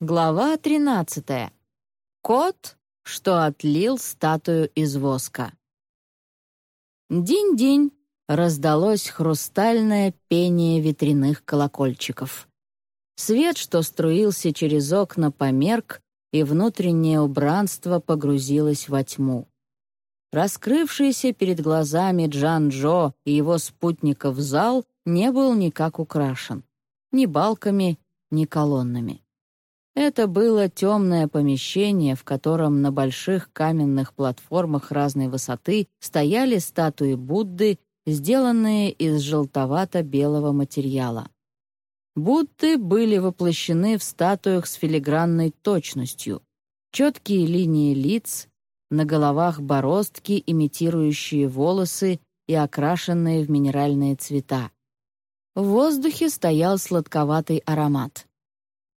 Глава 13. Кот, что отлил статую из воска. День-день раздалось хрустальное пение ветряных колокольчиков. Свет, что струился через окна, померк, и внутреннее убранство погрузилось во тьму. Раскрывшийся перед глазами Джан-Джо и его спутников зал не был никак украшен. Ни балками, ни колоннами. Это было темное помещение, в котором на больших каменных платформах разной высоты стояли статуи Будды, сделанные из желтовато-белого материала. Будды были воплощены в статуях с филигранной точностью. Четкие линии лиц, на головах бороздки, имитирующие волосы и окрашенные в минеральные цвета. В воздухе стоял сладковатый аромат.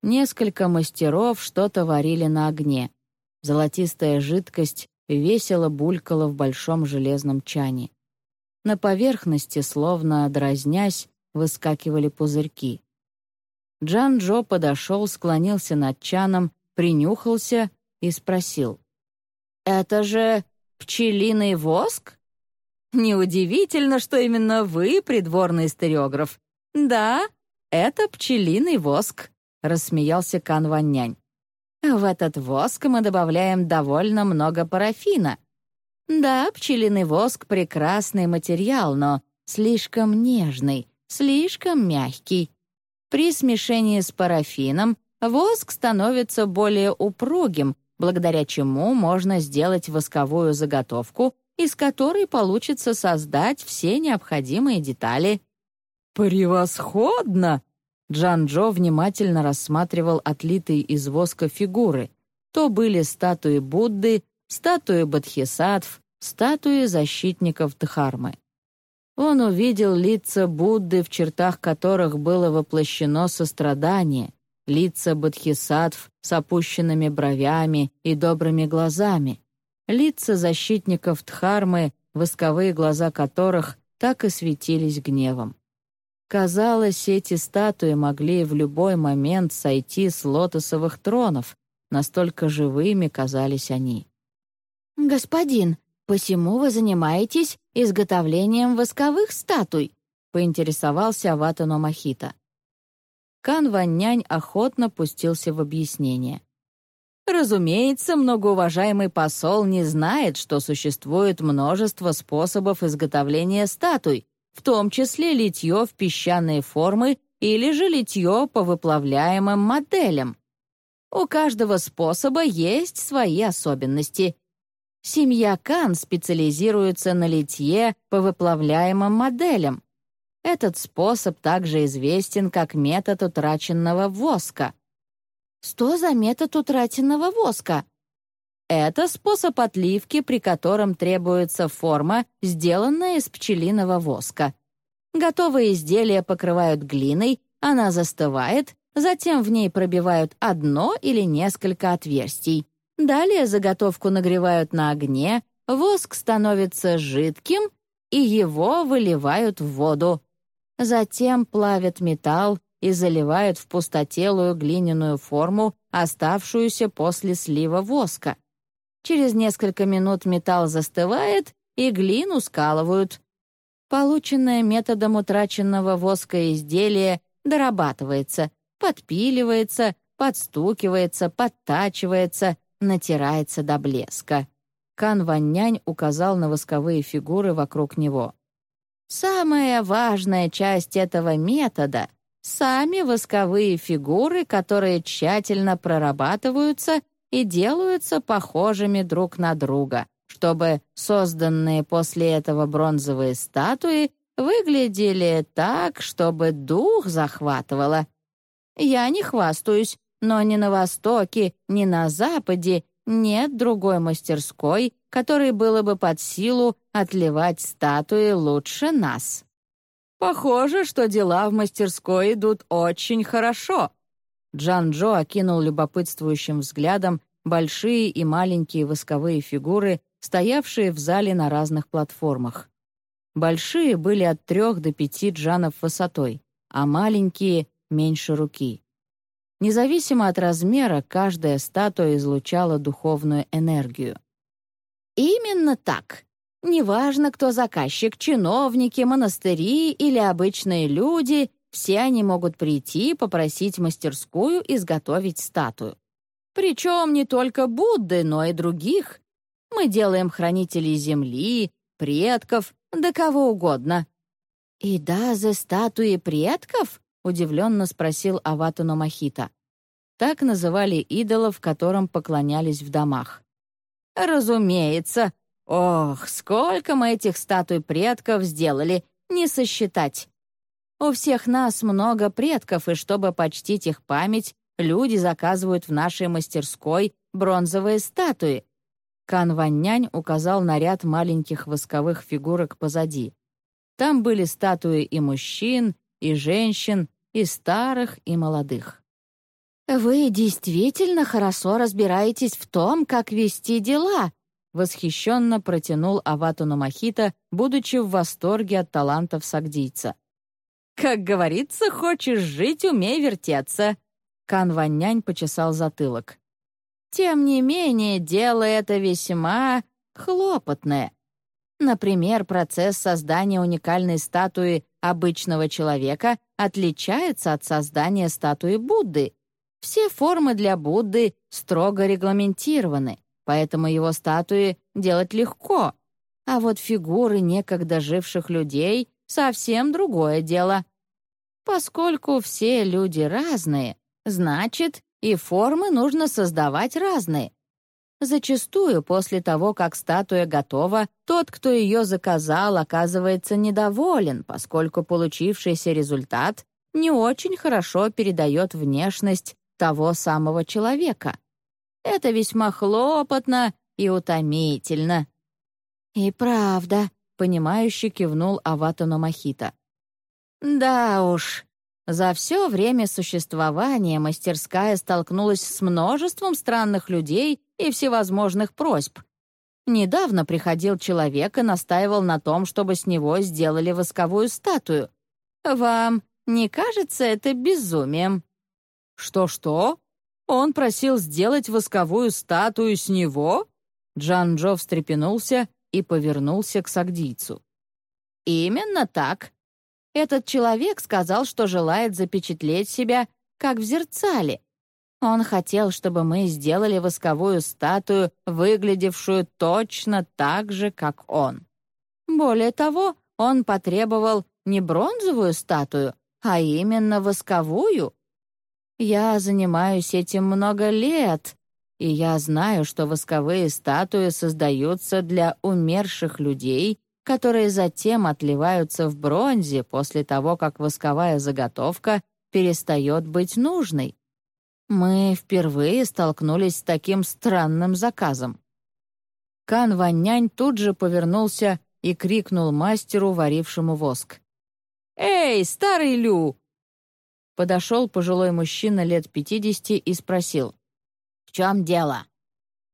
Несколько мастеров что-то варили на огне. Золотистая жидкость весело булькала в большом железном чане. На поверхности, словно дразнясь, выскакивали пузырьки. Джан-Джо подошел, склонился над чаном, принюхался и спросил. «Это же пчелиный воск?» «Неудивительно, что именно вы придворный стереограф. Да, это пчелиный воск», — рассмеялся Кан Ваннянь. «В этот воск мы добавляем довольно много парафина. Да, пчелиный воск — прекрасный материал, но слишком нежный, слишком мягкий. При смешении с парафином воск становится более упругим, благодаря чему можно сделать восковую заготовку, из которой получится создать все необходимые детали». «Превосходно!» Джан-Джо внимательно рассматривал отлитые из воска фигуры. То были статуи Будды, статуи Бодхисаттв, статуи защитников Дхармы. Он увидел лица Будды, в чертах которых было воплощено сострадание, лица Бодхисаттв с опущенными бровями и добрыми глазами, лица защитников Дхармы, восковые глаза которых так и светились гневом. Казалось, эти статуи могли в любой момент сойти с лотосовых тронов, настолько живыми казались они. «Господин, посему вы занимаетесь изготовлением восковых статуй?» — поинтересовался Аватано Махита. Кан Ваннянь охотно пустился в объяснение. Разумеется, многоуважаемый посол не знает, что существует множество способов изготовления статуй, в том числе литье в песчаные формы или же литье по выплавляемым моделям. У каждого способа есть свои особенности. Семья Кан специализируется на литье по выплавляемым моделям. Этот способ также известен как метод утраченного воска. Что за метод утраченного воска? Это способ отливки, при котором требуется форма, сделанная из пчелиного воска. Готовые изделия покрывают глиной, она застывает, затем в ней пробивают одно или несколько отверстий. Далее заготовку нагревают на огне, воск становится жидким, и его выливают в воду. Затем плавят металл и заливают в пустотелую глиняную форму, оставшуюся после слива воска. Через несколько минут металл застывает, и глину скалывают. Полученное методом утраченного воска изделие дорабатывается, подпиливается, подстукивается, подтачивается, натирается до блеска. Кан Ваннянь указал на восковые фигуры вокруг него. Самая важная часть этого метода — сами восковые фигуры, которые тщательно прорабатываются и делаются похожими друг на друга, чтобы созданные после этого бронзовые статуи выглядели так, чтобы дух захватывало. Я не хвастаюсь, но ни на Востоке, ни на Западе нет другой мастерской, которой было бы под силу отливать статуи лучше нас. Похоже, что дела в мастерской идут очень хорошо, Джан-Джо окинул любопытствующим взглядом большие и маленькие восковые фигуры, стоявшие в зале на разных платформах. Большие были от трех до пяти джанов высотой, а маленькие — меньше руки. Независимо от размера, каждая статуя излучала духовную энергию. Именно так. Неважно, кто заказчик, чиновники, монастыри или обычные люди, все они могут прийти и попросить мастерскую изготовить статую. Причем не только Будды, но и других. Мы делаем хранителей земли, предков, да кого угодно. «И да, за статуи предков?» — удивленно спросил Аватуно Махита. Так называли идолов, которым поклонялись в домах. «Разумеется. Ох, сколько мы этих статуй предков сделали, не сосчитать. У всех нас много предков, и чтобы почтить их память, люди заказывают в нашей мастерской бронзовые статуи». Кан Ваннянь указал на ряд маленьких восковых фигурок позади. Там были статуи и мужчин, и женщин, и старых, и молодых. «Вы действительно хорошо разбираетесь в том, как вести дела», восхищенно протянул Аватуна Махита, будучи в восторге от талантов сагдийца. «Как говорится, хочешь жить, умей вертеться», Кан Ваннянь почесал затылок. «Тем не менее, дело это весьма хлопотное. Например, процесс создания уникальной статуи обычного человека отличается от создания статуи Будды, все формы для Будды строго регламентированы, поэтому его статуи делать легко. А вот фигуры некогда живших людей — совсем другое дело. Поскольку все люди разные, значит, и формы нужно создавать разные. Зачастую после того, как статуя готова, тот, кто ее заказал, оказывается недоволен, поскольку получившийся результат не очень хорошо передает внешность того самого человека. Это весьма хлопотно и утомительно. «И правда», — понимающе кивнул Аватано Махита. «Да уж, за все время существования мастерская столкнулась с множеством странных людей и всевозможных просьб. Недавно приходил человек и настаивал на том, чтобы с него сделали восковую статую. Вам не кажется это безумием?» «Что-что? Он просил сделать восковую статую с него?» Джан-Джо встрепенулся и повернулся к сагдийцу. «Именно так. Этот человек сказал, что желает запечатлеть себя, как в зерцале. Он хотел, чтобы мы сделали восковую статую, выглядевшую точно так же, как он. Более того, он потребовал не бронзовую статую, а именно восковую. Я занимаюсь этим много лет, и я знаю, что восковые статуи создаются для умерших людей, которые затем отливаются в бронзе после того, как восковая заготовка перестает быть нужной. Мы впервые столкнулись с таким странным заказом. Кан Ваннянь тут же повернулся и крикнул мастеру, варившему воск. «Эй, старый Лю, Подошел пожилой мужчина лет пятидесяти и спросил. «В чем дело?»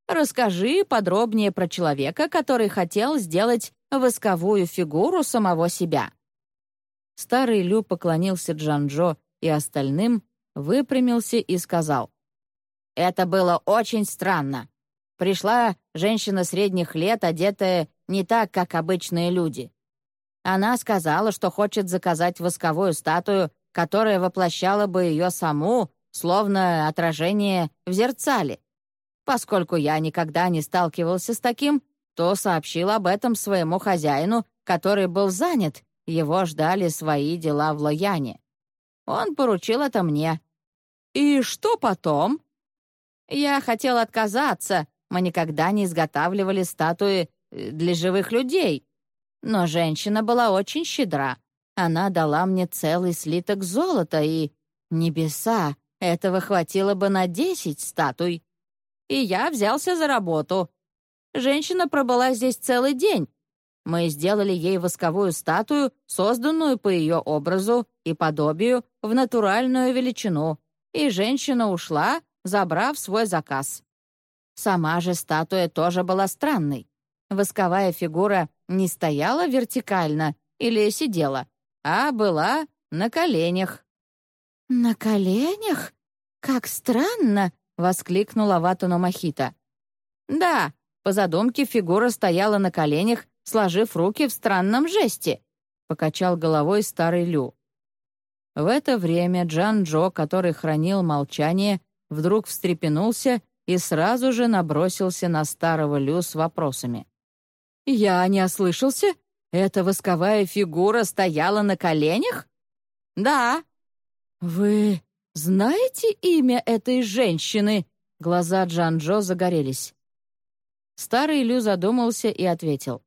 «Расскажи подробнее про человека, который хотел сделать восковую фигуру самого себя». Старый Лю поклонился Джанжо и остальным, выпрямился и сказал. «Это было очень странно. Пришла женщина средних лет, одетая не так, как обычные люди. Она сказала, что хочет заказать восковую статую которая воплощала бы ее саму, словно отражение в зерцале. Поскольку я никогда не сталкивался с таким, то сообщил об этом своему хозяину, который был занят, его ждали свои дела в Лояне. Он поручил это мне. «И что потом?» «Я хотел отказаться, мы никогда не изготавливали статуи э, для живых людей. Но женщина была очень щедра. Она дала мне целый слиток золота и... Небеса! Этого хватило бы на десять статуй. И я взялся за работу. Женщина пробыла здесь целый день. Мы сделали ей восковую статую, созданную по ее образу и подобию в натуральную величину, и женщина ушла, забрав свой заказ. Сама же статуя тоже была странной. Восковая фигура не стояла вертикально или сидела, а была на коленях». «На коленях?» «Как странно!» — воскликнула Ватуно Махита. «Да, по задумке фигура стояла на коленях, сложив руки в странном жесте», — покачал головой старый Лю. В это время Джан Джо, который хранил молчание, вдруг встрепенулся и сразу же набросился на старого Лю с вопросами. «Я не ослышался? Эта восковая фигура стояла на коленях?» «Да». «Вы знаете имя этой женщины?» Глаза Джан-Джо загорелись. Старый Лю задумался и ответил.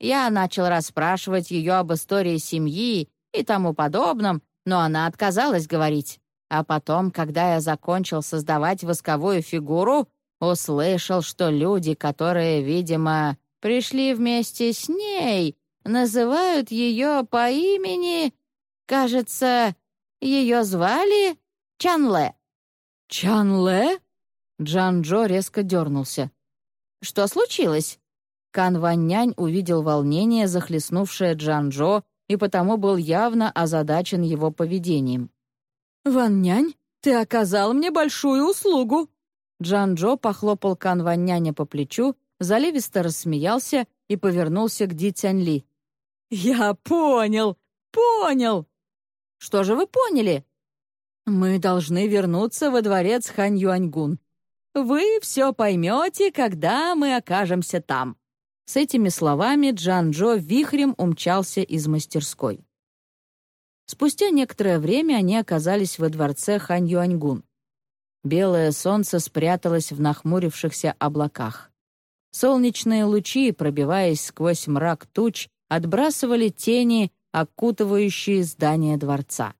«Я начал расспрашивать ее об истории семьи и тому подобном, но она отказалась говорить. А потом, когда я закончил создавать восковую фигуру, услышал, что люди, которые, видимо, пришли вместе с ней, называют ее по имени... Кажется, ее звали Чанле». «Чанле?» Джан-Джо резко дернулся. «Что случилось?» Кан Ваннянь увидел волнение, захлестнувшее Джан-Джо, и потому был явно озадачен его поведением. «Ван-нянь, ты оказал мне большую услугу!» Джан-Джо похлопал Кан Ван-няня по плечу, заливисто рассмеялся и повернулся к Ди Цянь-Ли. «Я понял, понял!» «Что же вы поняли?» «Мы должны вернуться во дворец Хань Юаньгун. Вы все поймете, когда мы окажемся там». С этими словами Джан-Джо вихрем умчался из мастерской. Спустя некоторое время они оказались во дворце Хань Юаньгун. Белое солнце спряталось в нахмурившихся облаках. Солнечные лучи, пробиваясь сквозь мрак туч, отбрасывали тени, окутывающие здание дворца.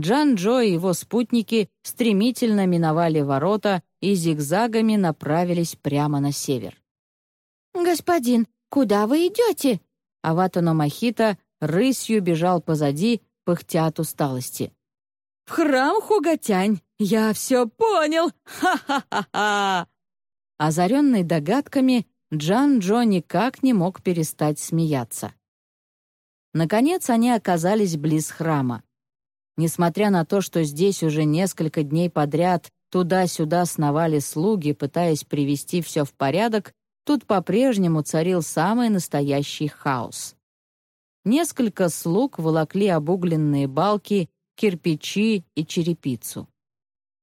Джан-Джо и его спутники стремительно миновали ворота и зигзагами направились прямо на север. «Господин, куда вы идете?» Аватано Махита рысью бежал позади, пыхтя от усталости. «В храм Хугатянь! Я все понял! Ха-ха-ха-ха!» Озаренный догадками, Джан Джо никак не мог перестать смеяться. Наконец они оказались близ храма. Несмотря на то, что здесь уже несколько дней подряд туда-сюда сновали слуги, пытаясь привести все в порядок, Тут по-прежнему царил самый настоящий хаос. Несколько слуг волокли обугленные балки, кирпичи и черепицу.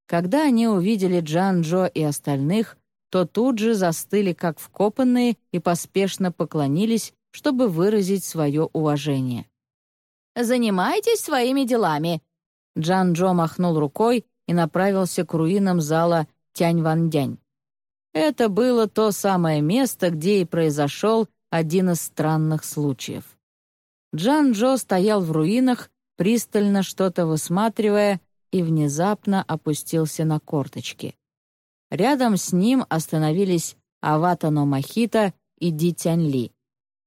Когда они увидели Джан-Джо и остальных, то тут же застыли как вкопанные и поспешно поклонились, чтобы выразить свое уважение. «Занимайтесь своими делами!» Джан-Джо махнул рукой и направился к руинам зала Тянь-Ван-Дянь. Это было то самое место, где и произошел один из странных случаев. Джан-Джо стоял в руинах, пристально что-то высматривая, и внезапно опустился на корточки. Рядом с ним остановились Аватано Махита и Ди Тяньли.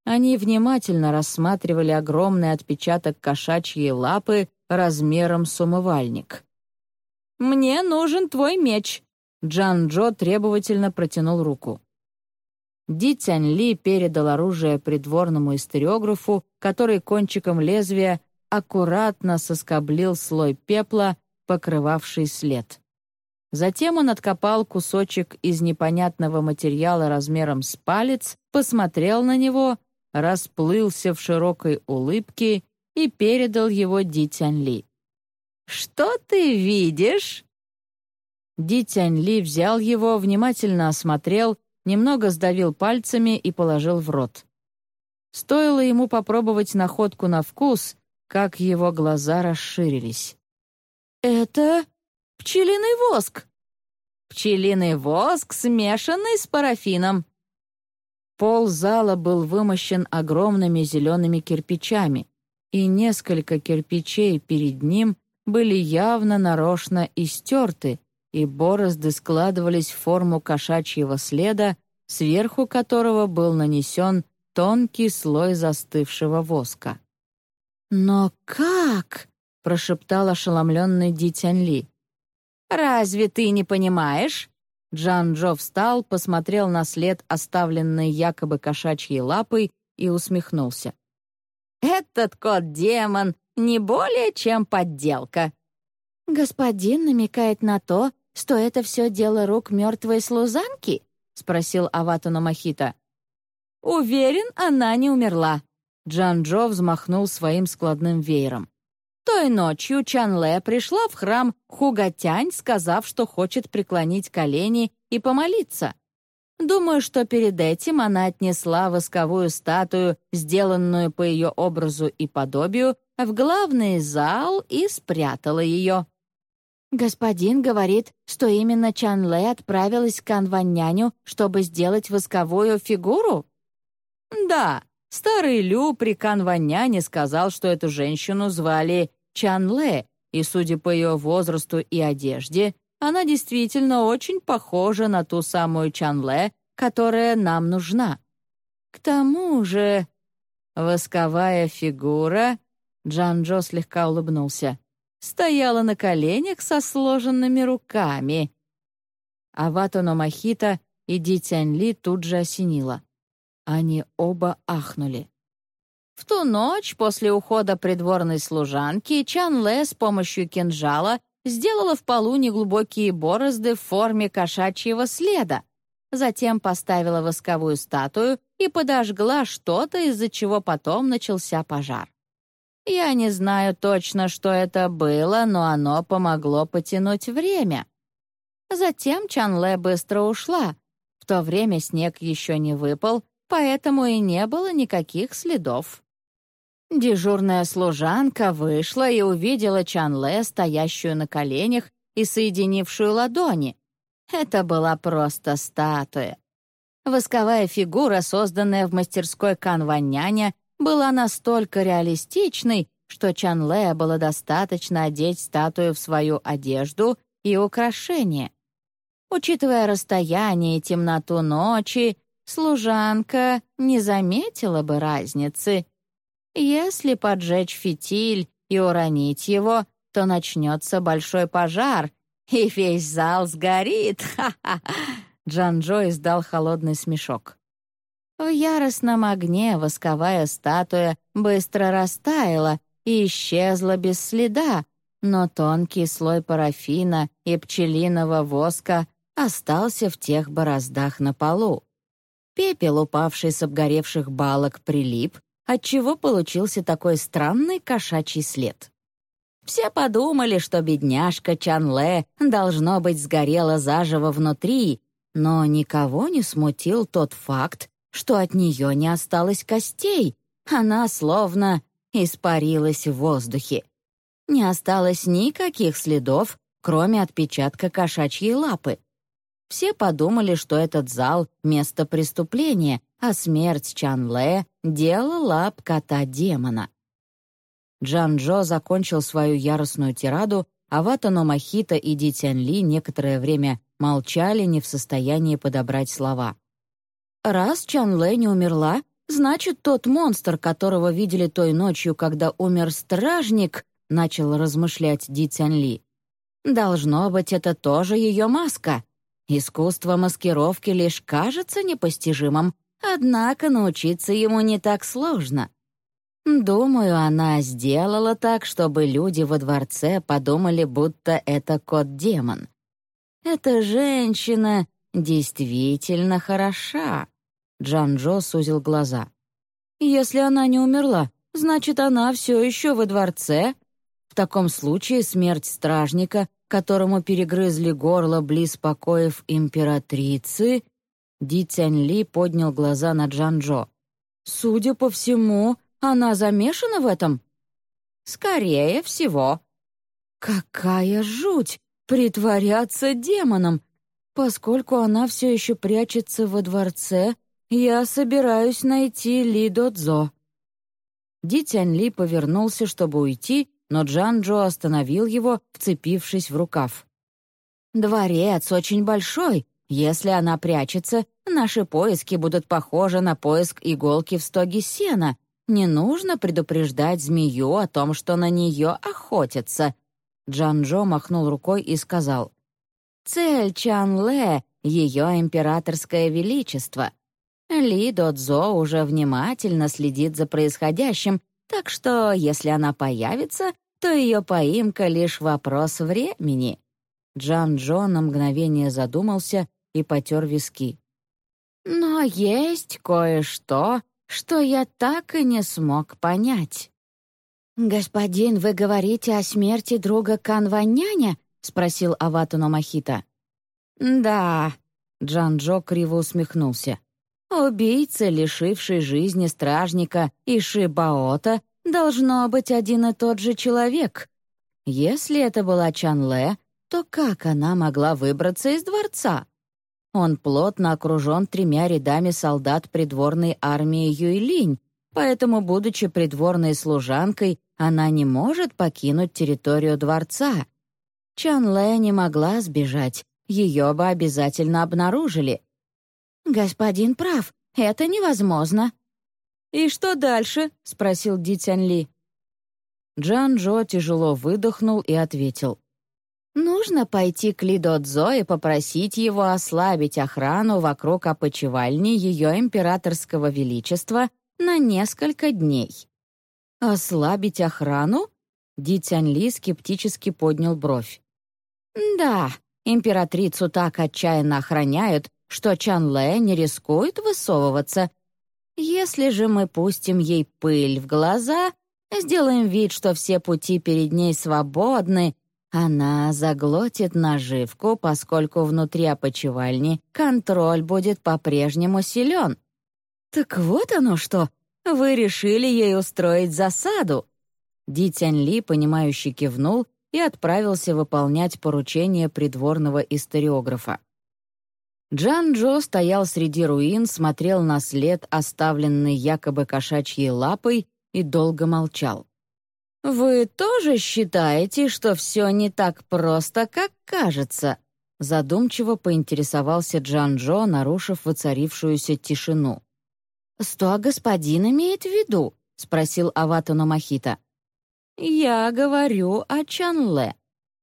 Они внимательно рассматривали огромный отпечаток кошачьей лапы размером с умывальник. «Мне нужен твой меч», Джан-Джо требовательно протянул руку. Ди Цянь Ли передал оружие придворному историографу, который кончиком лезвия аккуратно соскоблил слой пепла, покрывавший след. Затем он откопал кусочек из непонятного материала размером с палец, посмотрел на него, расплылся в широкой улыбке и передал его Ди Цянь Ли. «Что ты видишь?» Ди Тянь Ли взял его, внимательно осмотрел, немного сдавил пальцами и положил в рот. Стоило ему попробовать находку на вкус, как его глаза расширились. «Это пчелиный воск!» «Пчелиный воск, смешанный с парафином!» Пол зала был вымощен огромными зелеными кирпичами, и несколько кирпичей перед ним были явно нарочно истерты, и борозды складывались в форму кошачьего следа, сверху которого был нанесен тонкий слой застывшего воска. «Но как?» — прошептал ошеломленный Ди Ли. «Разве ты не понимаешь?» Джан Джо встал, посмотрел на след, оставленный якобы кошачьей лапой, и усмехнулся. «Этот кот-демон не более чем подделка. «Господин намекает на то, что это все дело рук мертвой служанки?» — спросил Аватуна Махита. «Уверен, она не умерла». Джан-Джо взмахнул своим складным веером. Той ночью Чан Лэ пришла в храм Хугатянь, сказав, что хочет преклонить колени и помолиться. Думаю, что перед этим она отнесла восковую статую, сделанную по ее образу и подобию, в главный зал и спрятала ее. Господин говорит, что именно Чан Лэ отправилась к Анванняню, чтобы сделать восковую фигуру? Да, старый Лю при Канваняне сказал, что эту женщину звали Чан Лэ, и, судя по ее возрасту и одежде, она действительно очень похожа на ту самую Чанле, которая нам нужна. К тому же восковая фигура, Джан-Джо слегка улыбнулся, стояла на коленях со сложенными руками. Аватано Махита и Ди Тянь-Ли тут же осенила. Они оба ахнули. В ту ночь после ухода придворной служанки Чан Лэ с помощью кинжала сделала в полу неглубокие борозды в форме кошачьего следа, затем поставила восковую статую и подожгла что-то, из-за чего потом начался пожар. Я не знаю точно, что это было, но оно помогло потянуть время. Затем Чанле быстро ушла. В то время снег еще не выпал, поэтому и не было никаких следов. Дежурная служанка вышла и увидела Чанле, стоящую на коленях и соединившую ладони. Это была просто статуя. Восковая фигура, созданная в мастерской Канваняня, была настолько реалистичной, что Чанле было достаточно одеть статую в свою одежду и украшения. Учитывая расстояние и темноту ночи, служанка не заметила бы разницы если поджечь фитиль и уронить его, то начнется большой пожар, и весь зал сгорит. Ха-ха!» Джан-Джо издал холодный смешок. В яростном огне восковая статуя быстро растаяла и исчезла без следа, но тонкий слой парафина и пчелиного воска остался в тех бороздах на полу. Пепел, упавший с обгоревших балок, прилип, отчего получился такой странный кошачий след. Все подумали, что бедняжка Чанле должно быть сгорела заживо внутри, но никого не смутил тот факт, что от нее не осталось костей, она словно испарилась в воздухе. Не осталось никаких следов, кроме отпечатка кошачьей лапы. Все подумали, что этот зал — место преступления, а смерть Чан-Лэ — дело лап кота-демона. Джан-Джо закончил свою яростную тираду, а Ватано Махита и Ди Тянь-Ли некоторое время молчали, не в состоянии подобрать слова. «Раз Чан-Лэ не умерла, значит, тот монстр, которого видели той ночью, когда умер стражник», — начал размышлять Ди Тянь-Ли. «Должно быть, это тоже ее маска. Искусство маскировки лишь кажется непостижимым, однако научиться ему не так сложно. Думаю, она сделала так, чтобы люди во дворце подумали, будто это кот-демон. Эта женщина действительно хороша. Джан-Джо сузил глаза. Если она не умерла, значит, она все еще во дворце. В таком случае смерть стражника которому перегрызли горло близ покоев императрицы, Ди Цянь Ли поднял глаза на Джан-Джо. «Судя по всему, она замешана в этом?» «Скорее всего». «Какая жуть! Притворяться демоном! Поскольку она все еще прячется во дворце, я собираюсь найти Ли Додзо». Ди Цянь Ли повернулся, чтобы уйти, но Джан-Джо остановил его, вцепившись в рукав. «Дворец очень большой. Если она прячется, наши поиски будут похожи на поиск иголки в стоге сена. Не нужно предупреждать змею о том, что на нее охотятся». Джан-Джо махнул рукой и сказал. «Цель Чан-Лэ — ее императорское величество. Ли Додзо уже внимательно следит за происходящим, так что, если она появится, то ее поимка — лишь вопрос времени». Джан Джо на мгновение задумался и потер виски. «Но есть кое-что, что я так и не смог понять». «Господин, вы говорите о смерти друга Канваняня?» — спросил Аватуно Махита. «Да», — Джан Джо криво усмехнулся. «Убийца, лишивший жизни стражника и Шибаота, должно быть один и тот же человек. Если это была Чан Лэ, то как она могла выбраться из дворца? Он плотно окружен тремя рядами солдат придворной армии Юйлинь, поэтому, будучи придворной служанкой, она не может покинуть территорию дворца. Чан Лэ не могла сбежать, ее бы обязательно обнаружили. «Господин прав, это невозможно», «И что дальше?» — спросил Ди Цянь Ли. Джан Джо тяжело выдохнул и ответил. «Нужно пойти к Ли Додзо и попросить его ослабить охрану вокруг опочивальни ее императорского величества на несколько дней». «Ослабить охрану?» Ди Цянь Ли скептически поднял бровь. «Да, императрицу так отчаянно охраняют, что Чан Лэ не рискует высовываться если же мы пустим ей пыль в глаза, сделаем вид, что все пути перед ней свободны, она заглотит наживку, поскольку внутри опочивальни контроль будет по-прежнему силен. Так вот оно что, вы решили ей устроить засаду. Ди Тянь Ли, понимающе кивнул и отправился выполнять поручение придворного историографа. Джан Джо стоял среди руин, смотрел на след, оставленный якобы кошачьей лапой, и долго молчал. «Вы тоже считаете, что все не так просто, как кажется?» Задумчиво поинтересовался Джан Джо, нарушив воцарившуюся тишину. «Что господин имеет в виду?» — спросил Аватуна Махита. «Я говорю о Чанле»,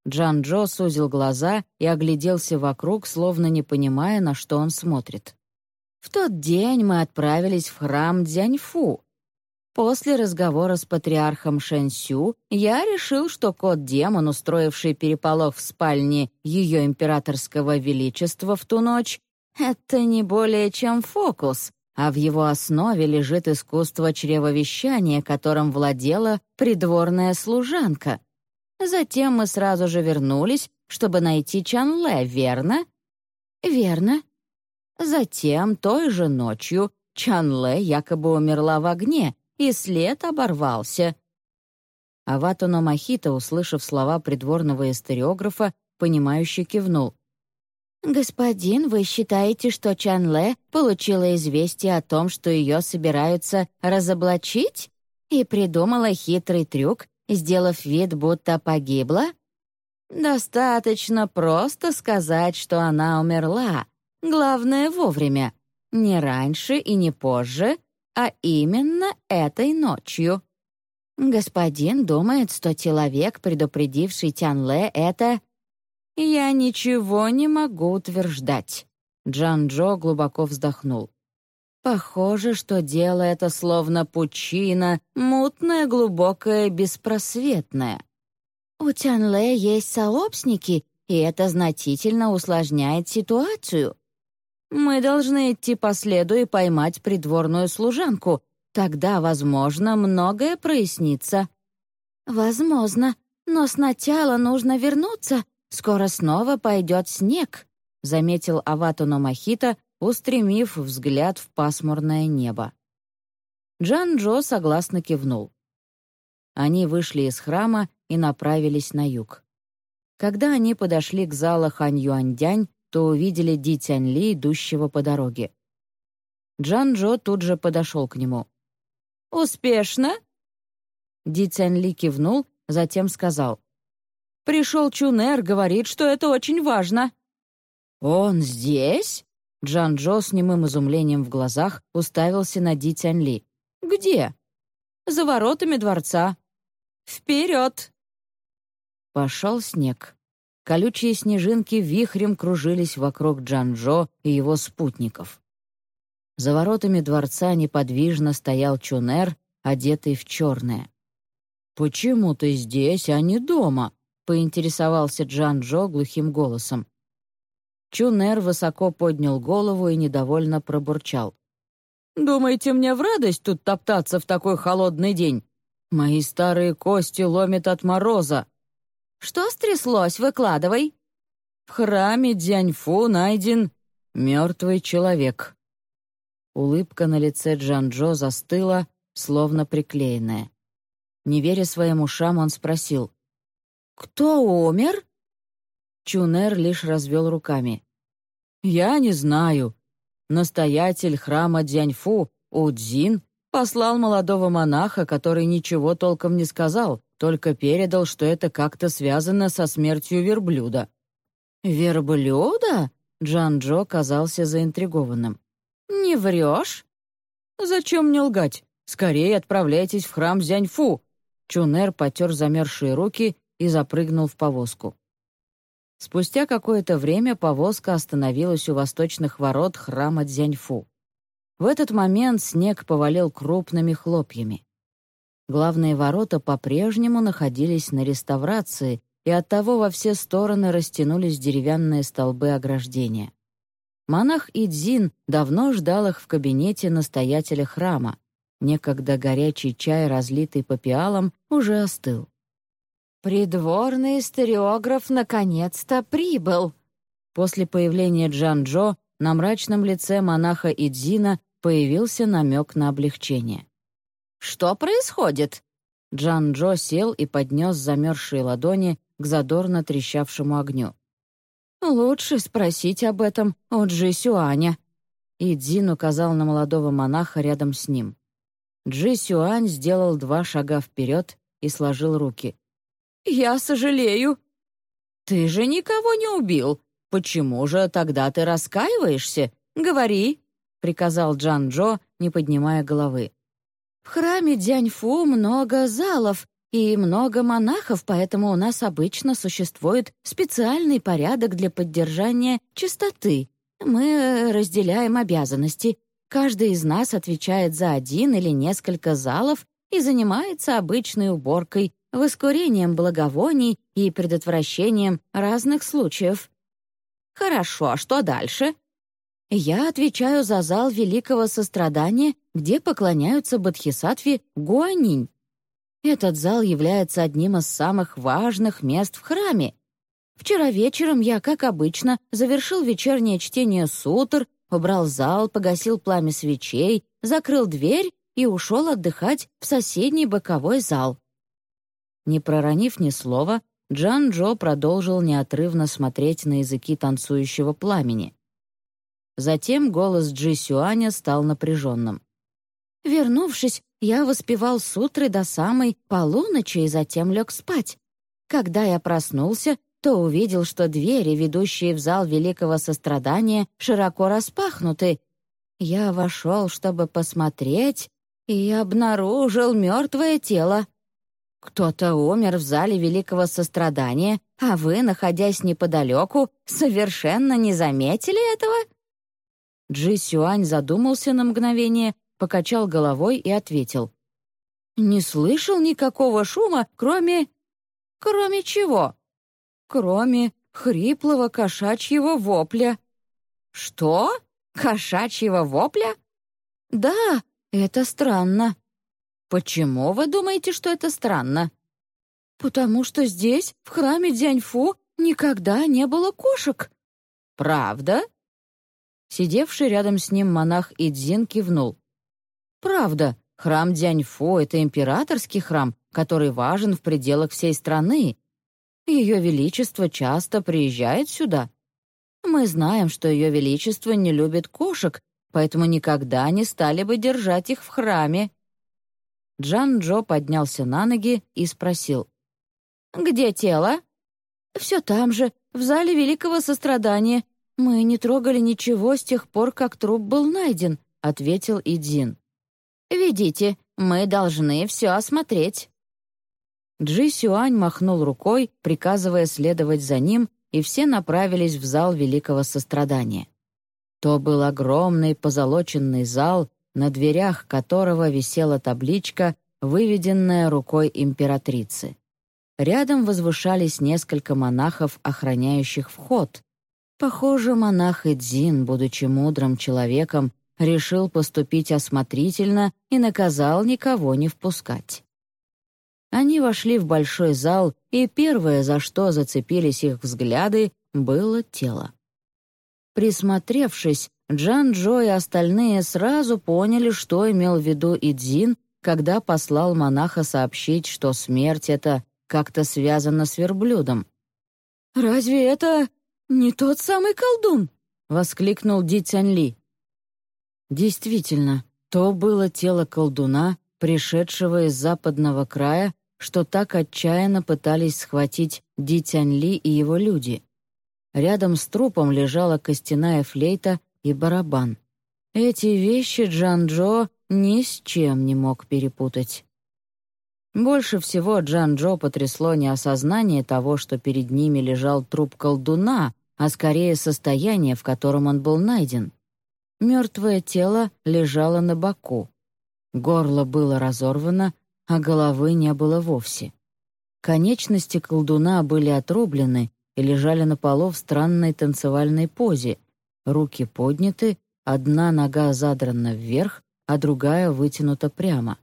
Джан Джо сузил глаза и огляделся вокруг, словно не понимая, на что он смотрит. «В тот день мы отправились в храм Дзяньфу. После разговора с патриархом Шэньсю я решил, что кот-демон, устроивший переполох в спальне ее императорского величества в ту ночь, это не более чем фокус, а в его основе лежит искусство чревовещания, которым владела придворная служанка. Затем мы сразу же вернулись, чтобы найти Чанле, верно? Верно. Затем той же ночью Чанле якобы умерла в огне, и след оборвался. Аватуно Махита, услышав слова придворного историографа, понимающе кивнул. «Господин, вы считаете, что Чанле получила известие о том, что ее собираются разоблачить? И придумала хитрый трюк, сделав вид, будто погибла? Достаточно просто сказать, что она умерла. Главное, вовремя. Не раньше и не позже, а именно этой ночью. Господин думает, что человек, предупредивший Тянле, это... Я ничего не могу утверждать. Джан Джо глубоко вздохнул. Похоже, что дело это словно пучина, мутная, глубокая, беспросветная. У Тянле есть сообщники, и это значительно усложняет ситуацию. Мы должны идти по следу и поймать придворную служанку. Тогда, возможно, многое прояснится. Возможно, но сначала нужно вернуться. Скоро снова пойдет снег, заметил Аватуно Махита, устремив взгляд в пасмурное небо. Джан-Джо согласно кивнул. Они вышли из храма и направились на юг. Когда они подошли к залу Хань-Юань-Дянь, то увидели Ди Тянь-Ли, идущего по дороге. Джан-Джо тут же подошел к нему. «Успешно?» Ди Цянь-Ли кивнул, затем сказал. «Пришел Чунер, говорит, что это очень важно». «Он здесь?» Джан Джо с немым изумлением в глазах уставился на Ди Тянь Ли. «Где?» «За воротами дворца». «Вперед!» Пошел снег. Колючие снежинки вихрем кружились вокруг Джанжо и его спутников. За воротами дворца неподвижно стоял Чунер, одетый в черное. «Почему ты здесь, а не дома?» — поинтересовался Джан Джо глухим голосом. Чунер высоко поднял голову и недовольно пробурчал. «Думаете, мне в радость тут топтаться в такой холодный день? Мои старые кости ломят от мороза». «Что стряслось? Выкладывай». «В храме Дзяньфу найден мертвый человек». Улыбка на лице Джанжо застыла, словно приклеенная. Не веря своим ушам, он спросил. «Кто умер?» Чунер лишь развел руками. «Я не знаю. Настоятель храма Дзяньфу, Удзин, послал молодого монаха, который ничего толком не сказал, только передал, что это как-то связано со смертью верблюда». «Верблюда?» Джан Джо казался заинтригованным. «Не врешь?» «Зачем мне лгать? Скорее отправляйтесь в храм Зяньфу!» Чунер потер замерзшие руки и запрыгнул в повозку. Спустя какое-то время повозка остановилась у восточных ворот храма Дзяньфу. В этот момент снег повалил крупными хлопьями. Главные ворота по-прежнему находились на реставрации, и оттого во все стороны растянулись деревянные столбы ограждения. Монах Идзин давно ждал их в кабинете настоятеля храма. Некогда горячий чай, разлитый по пиалам, уже остыл. «Придворный историограф наконец-то прибыл!» После появления Джан-Джо на мрачном лице монаха Идзина появился намек на облегчение. «Что происходит?» Джан-Джо сел и поднес замерзшие ладони к задорно трещавшему огню. «Лучше спросить об этом у Джи Сюаня». И указал на молодого монаха рядом с ним. Джи Сюань сделал два шага вперед и сложил руки. «Я сожалею». «Ты же никого не убил. Почему же тогда ты раскаиваешься? Говори», — приказал Джан Джо, не поднимая головы. «В храме Дзяньфу много залов, и много монахов, поэтому у нас обычно существует специальный порядок для поддержания чистоты. Мы э, разделяем обязанности. Каждый из нас отвечает за один или несколько залов и занимается обычной уборкой, воскурением благовоний и предотвращением разных случаев. Хорошо, а что дальше? Я отвечаю за зал великого сострадания, где поклоняются Бодхисаттве Гуанинь. Этот зал является одним из самых важных мест в храме. Вчера вечером я, как обычно, завершил вечернее чтение сутр, убрал зал, погасил пламя свечей, закрыл дверь и ушел отдыхать в соседний боковой зал. Не проронив ни слова, Джан Джо продолжил неотрывно смотреть на языки танцующего пламени. Затем голос Джи Сюаня стал напряженным. Вернувшись, я воспевал сутры до самой полуночи и затем лег спать. Когда я проснулся, то увидел, что двери, ведущие в зал великого сострадания, широко распахнуты. Я вошел, чтобы посмотреть, и обнаружил мертвое тело. Кто-то умер в зале великого сострадания, а вы, находясь неподалеку, совершенно не заметили этого?» Джи Сюань задумался на мгновение, покачал головой и ответил. «Не слышал никакого шума, кроме... Кроме чего? Кроме хриплого кошачьего вопля». «Что? Кошачьего вопля?» «Да, это странно». «Почему вы думаете, что это странно?» «Потому что здесь, в храме Дзяньфу, никогда не было кошек». «Правда?» Сидевший рядом с ним монах Идзин кивнул. Правда, храм Дяньфу — это императорский храм, который важен в пределах всей страны. Ее Величество часто приезжает сюда. Мы знаем, что Ее Величество не любит кошек, поэтому никогда не стали бы держать их в храме». Джан Джо поднялся на ноги и спросил. «Где тело?» «Все там же, в зале Великого Сострадания. Мы не трогали ничего с тех пор, как труп был найден», — ответил Идзин. «Ведите, мы должны все осмотреть». Джи Сюань махнул рукой, приказывая следовать за ним, и все направились в зал Великого Сострадания. То был огромный позолоченный зал, на дверях которого висела табличка выведенная рукой императрицы. Рядом возвышались несколько монахов, охраняющих вход. Похоже, монах Эдзин, будучи мудрым человеком, решил поступить осмотрительно и наказал никого не впускать. Они вошли в большой зал, и первое, за что зацепились их взгляды, было тело. Присмотревшись, Джан Джо и остальные сразу поняли, что имел в виду Идзин, когда послал монаха сообщить, что смерть эта как-то связана с верблюдом. «Разве это не тот самый колдун?» — воскликнул Ди Цянли. Действительно, то было тело колдуна, пришедшего из западного края, что так отчаянно пытались схватить Ди Тяньли и его люди. Рядом с трупом лежала костяная флейта и барабан. Эти вещи Джан-Джо ни с чем не мог перепутать. Больше всего Джан-Джо потрясло не осознание того, что перед ними лежал труп колдуна, а скорее состояние, в котором он был найден. Мертвое тело лежало на боку. Горло было разорвано, а головы не было вовсе. Конечности колдуна были отрублены и лежали на полу в странной танцевальной позе. Руки подняты, одна нога задрана вверх, а другая вытянута прямо.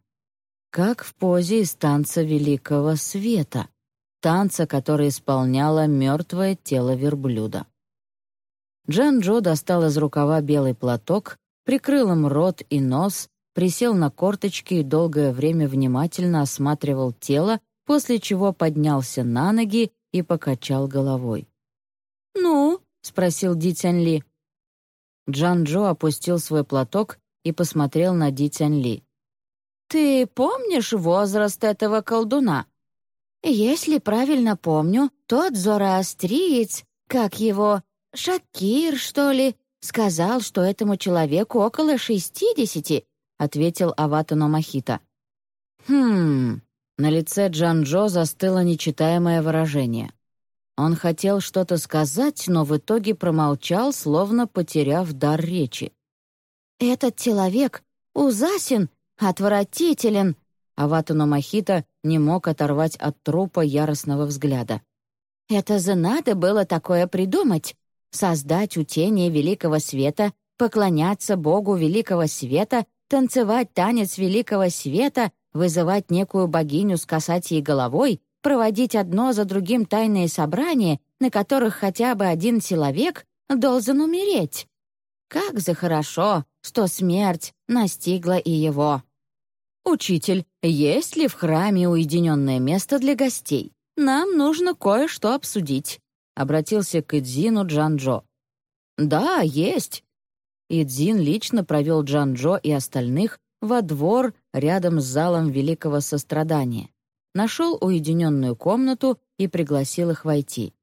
Как в позе из танца Великого Света, танца, который исполняло мертвое тело верблюда. Джан Джо достал из рукава белый платок, прикрыл им рот и нос, присел на корточки и долгое время внимательно осматривал тело, после чего поднялся на ноги и покачал головой. «Ну?» — спросил Ди Цянь Джан Джо опустил свой платок и посмотрел на Ди Цянь «Ты помнишь возраст этого колдуна?» «Если правильно помню, тот зороастриец, как его, Шакир, что ли, сказал, что этому человеку около шестидесяти», — ответил Аватано Махита. «Хм...» На лице Джан-Джо застыло нечитаемое выражение. Он хотел что-то сказать, но в итоге промолчал, словно потеряв дар речи. «Этот человек ужасен, отвратителен!» Аватано Махита не мог оторвать от трупа яростного взгляда. «Это же надо было такое придумать создать учение Великого Света, поклоняться Богу Великого Света, танцевать танец Великого Света, вызывать некую богиню с касатьей головой, проводить одно за другим тайные собрания, на которых хотя бы один человек должен умереть. Как за хорошо, что смерть настигла и его. «Учитель, есть ли в храме уединенное место для гостей? Нам нужно кое-что обсудить» обратился к Идзину Джанжо. «Да, есть». Идзин лично провел Джанжо и остальных во двор рядом с залом Великого Сострадания, нашел уединенную комнату и пригласил их войти.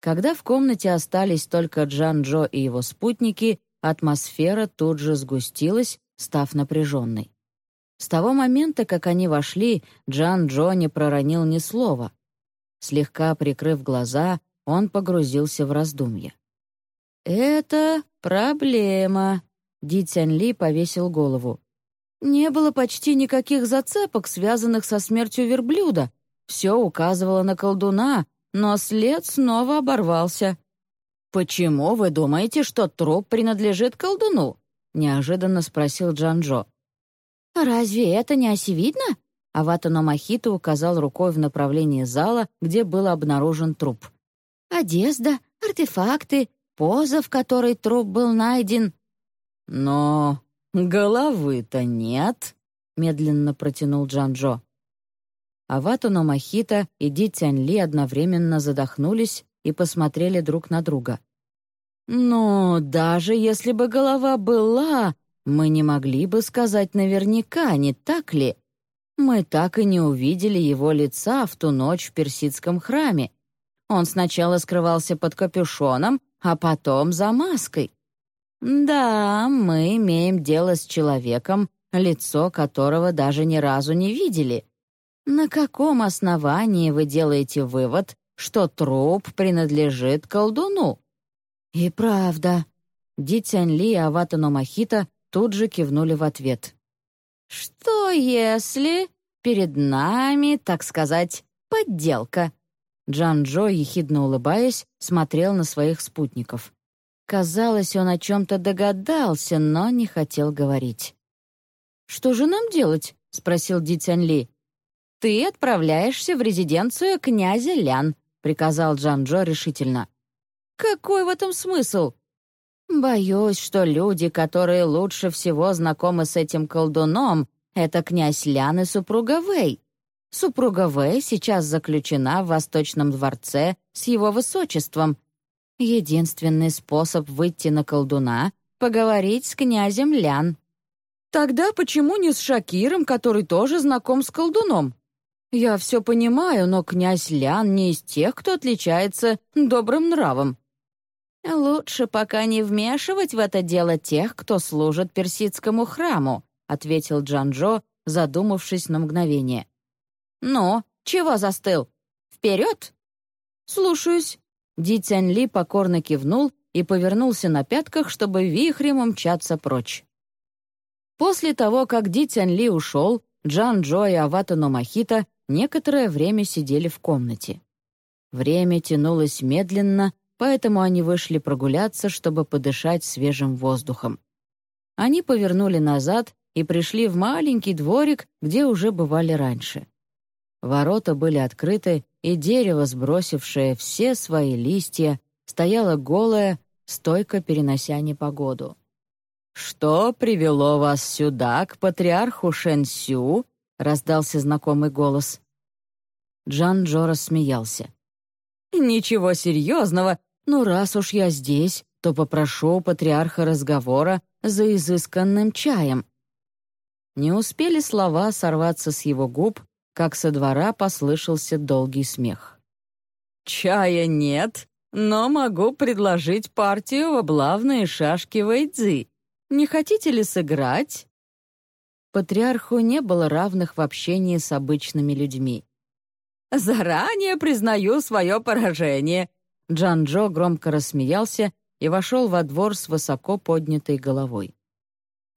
Когда в комнате остались только Джанжо и его спутники, атмосфера тут же сгустилась, став напряженной. С того момента, как они вошли, Джан Джо не проронил ни слова. Слегка прикрыв глаза, он погрузился в раздумья. «Это проблема», — Ди Цянь Ли повесил голову. «Не было почти никаких зацепок, связанных со смертью верблюда. Все указывало на колдуна, но след снова оборвался». «Почему вы думаете, что труп принадлежит колдуну?» — неожиданно спросил Джанжо. «Разве это не очевидно?» Аватано Махито указал рукой в направлении зала, где был обнаружен труп. Одежда, артефакты, поза, в которой труп был найден. Но головы-то нет, медленно протянул Джанжо. Аватуно Махита и Ди Тяньли одновременно задохнулись и посмотрели друг на друга. «Но даже если бы голова была, мы не могли бы сказать наверняка, не так ли? Мы так и не увидели его лица в ту ночь в персидском храме, он сначала скрывался под капюшоном, а потом за маской. Да, мы имеем дело с человеком, лицо которого даже ни разу не видели. На каком основании вы делаете вывод, что труп принадлежит колдуну? И правда. Ди Цянь Ли и Аватано Махита тут же кивнули в ответ. «Что если перед нами, так сказать, подделка?» Джан-Джо, ехидно улыбаясь, смотрел на своих спутников. Казалось, он о чем-то догадался, но не хотел говорить. «Что же нам делать?» — спросил Ди Цянь-Ли. «Ты отправляешься в резиденцию князя Лян», — приказал Джан-Джо решительно. «Какой в этом смысл?» «Боюсь, что люди, которые лучше всего знакомы с этим колдуном, это князь Лян и супруга Вэй. Супруга Вэй сейчас заключена в Восточном дворце с его высочеством. Единственный способ выйти на колдуна — поговорить с князем Лян». «Тогда почему не с Шакиром, который тоже знаком с колдуном?» «Я все понимаю, но князь Лян не из тех, кто отличается добрым нравом». «Лучше пока не вмешивать в это дело тех, кто служит персидскому храму», ответил Джанжо, задумавшись на мгновение. «Ну, чего застыл? Вперед!» «Слушаюсь!» Ди Цянь Ли покорно кивнул и повернулся на пятках, чтобы вихрем умчаться прочь. После того, как Ди Цянь Ли ушел, Джан Джо и Авата Номахита некоторое время сидели в комнате. Время тянулось медленно, поэтому они вышли прогуляться, чтобы подышать свежим воздухом. Они повернули назад и пришли в маленький дворик, где уже бывали раньше. Ворота были открыты, и дерево, сбросившее все свои листья, стояло голое, стойко перенося непогоду. «Что привело вас сюда, к патриарху Шэнсю?» — раздался знакомый голос. Джан Джо рассмеялся. «Ничего серьезного, ну, раз уж я здесь, то попрошу у патриарха разговора за изысканным чаем». Не успели слова сорваться с его губ, как со двора послышался долгий смех. «Чая нет, но могу предложить партию в облавные шашки Вэйдзи. Не хотите ли сыграть?» Патриарху не было равных в общении с обычными людьми. «Заранее признаю свое поражение», Джан-Джо громко рассмеялся и вошел во двор с высоко поднятой головой.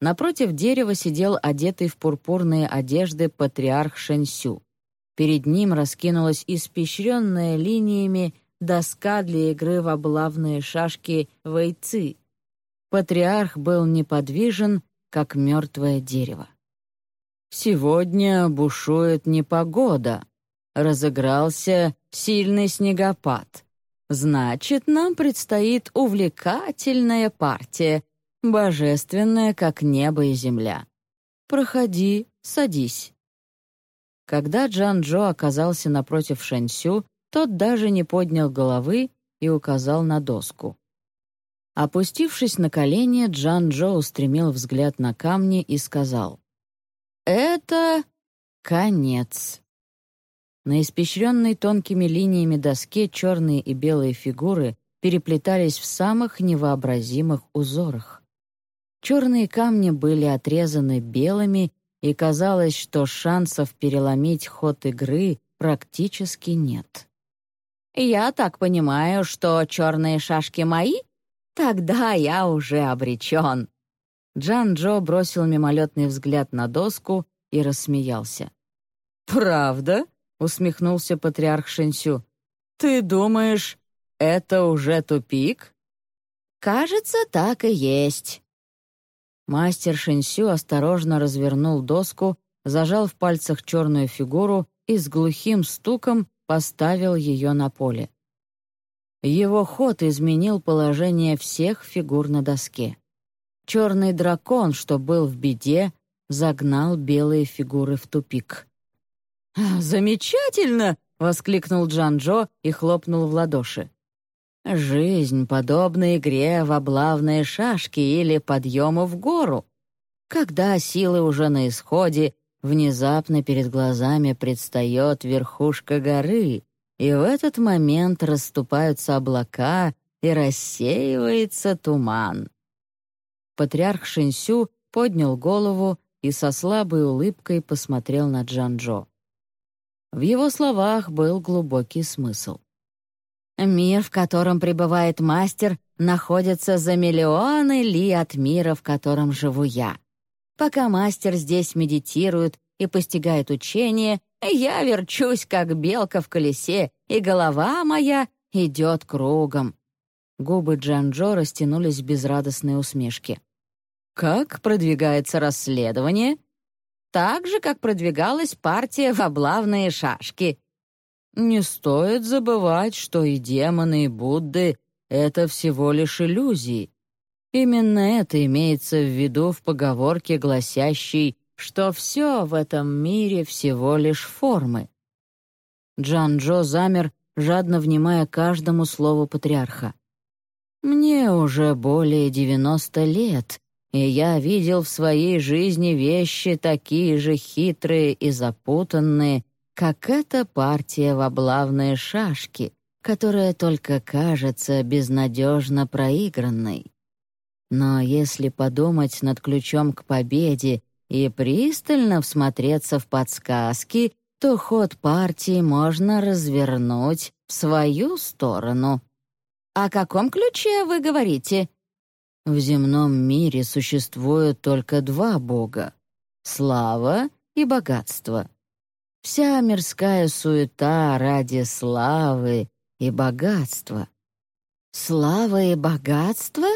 Напротив дерева сидел одетый в пурпурные одежды патриарх Шэньсю. Перед ним раскинулась испещренная линиями доска для игры в облавные шашки вейцы. Патриарх был неподвижен, как мертвое дерево. «Сегодня бушует непогода. Разыгрался сильный снегопад. Значит, нам предстоит увлекательная партия, божественная, как небо и земля. Проходи, садись». Когда Джан Джо оказался напротив Шэньсю, тот даже не поднял головы и указал на доску. Опустившись на колени, Джан Джо устремил взгляд на камни и сказал, «Это конец». На испещренной тонкими линиями доске черные и белые фигуры переплетались в самых невообразимых узорах. Черные камни были отрезаны белыми, и казалось, что шансов переломить ход игры практически нет. «Я так понимаю, что черные шашки мои? Тогда я уже обречен». Джан-Джо бросил мимолетный взгляд на доску и рассмеялся. «Правда?» — усмехнулся патриарх Шэньсю. «Ты думаешь, это уже тупик?» «Кажется, так и есть». Мастер Шэньсю осторожно развернул доску, зажал в пальцах черную фигуру и с глухим стуком поставил ее на поле. Его ход изменил положение всех фигур на доске. Черный дракон, что был в беде, загнал белые фигуры в тупик. «Замечательно!» — воскликнул Джан-Джо и хлопнул в ладоши. «Жизнь подобна игре в облавные шашки или подъему в гору. Когда силы уже на исходе, внезапно перед глазами предстает верхушка горы, и в этот момент расступаются облака и рассеивается туман». Патриарх Шинсю поднял голову и со слабой улыбкой посмотрел на Джан-Джо. В его словах был глубокий смысл. «Мир, в котором пребывает мастер, находится за миллионы ли от мира, в котором живу я. Пока мастер здесь медитирует и постигает учение, я верчусь, как белка в колесе, и голова моя идет кругом». Губы Джанжо растянулись в безрадостной усмешке. «Как продвигается расследование?» «Так же, как продвигалась партия в облавные шашки». «Не стоит забывать, что и демоны, и Будды — это всего лишь иллюзии. Именно это имеется в виду в поговорке, гласящей, что все в этом мире всего лишь формы. Джан-Джо замер, жадно внимая каждому слову патриарха. «Мне уже более девяносто лет, и я видел в своей жизни вещи такие же хитрые и запутанные, как эта партия в облавные шашки, которая только кажется безнадежно проигранной. Но если подумать над ключом к победе и пристально всмотреться в подсказки, то ход партии можно развернуть в свою сторону. «О каком ключе вы говорите?» В земном мире существует только два бога — слава и богатство. Вся мирская суета ради славы и богатства. «Слава и богатство?»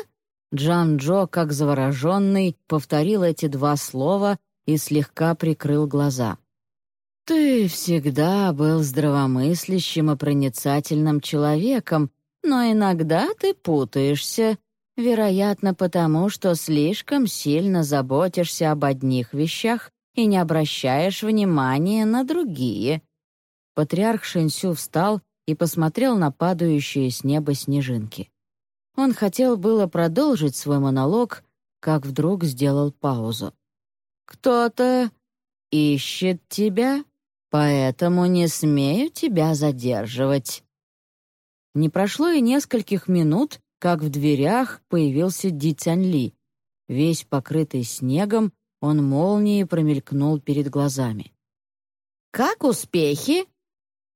Джан-Джо, как завороженный, повторил эти два слова и слегка прикрыл глаза. «Ты всегда был здравомыслящим и проницательным человеком, но иногда ты путаешься, вероятно, потому что слишком сильно заботишься об одних вещах и не обращаешь внимания на другие». Патриарх Шэньсю встал и посмотрел на падающие с неба снежинки. Он хотел было продолжить свой монолог, как вдруг сделал паузу. «Кто-то ищет тебя, поэтому не смею тебя задерживать». Не прошло и нескольких минут, как в дверях появился Ди Цянь Весь покрытый снегом, он молнией промелькнул перед глазами. «Как успехи?»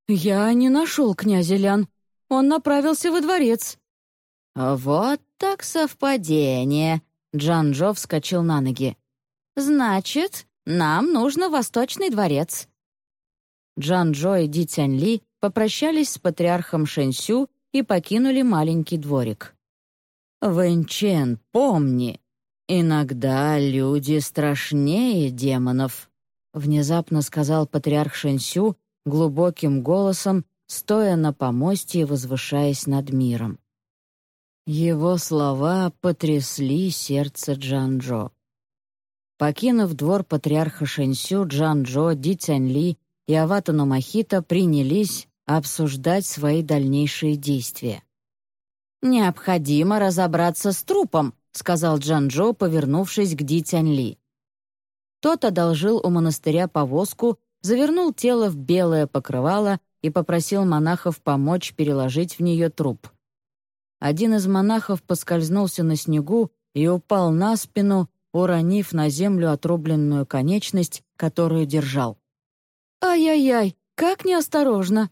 «Я не нашел князя Лян. Он направился во дворец». «Вот так совпадение!» Джан-Джо вскочил на ноги. «Значит, нам нужно Восточный дворец». Джан-Джо и Ди Цянь-Ли попрощались с патриархом Шэньсю и покинули маленький дворик. «Вэньчен, помни, иногда люди страшнее демонов», внезапно сказал патриарх Шэньсю глубоким голосом, стоя на помосте и возвышаясь над миром. Его слова потрясли сердце Джан-Джо. Покинув двор патриарха Шэньсю, Джан-Джо, Ди Цянь-Ли и Аватану Махита принялись обсуждать свои дальнейшие действия. «Необходимо разобраться с трупом», — сказал Джан-Джо, повернувшись к Ди Цянь-Ли. Тот одолжил у монастыря повозку, завернул тело в белое покрывало и попросил монахов помочь переложить в нее труп один из монахов поскользнулся на снегу и упал на спину, уронив на землю отрубленную конечность, которую держал. «Ай-яй-яй, как неосторожно!»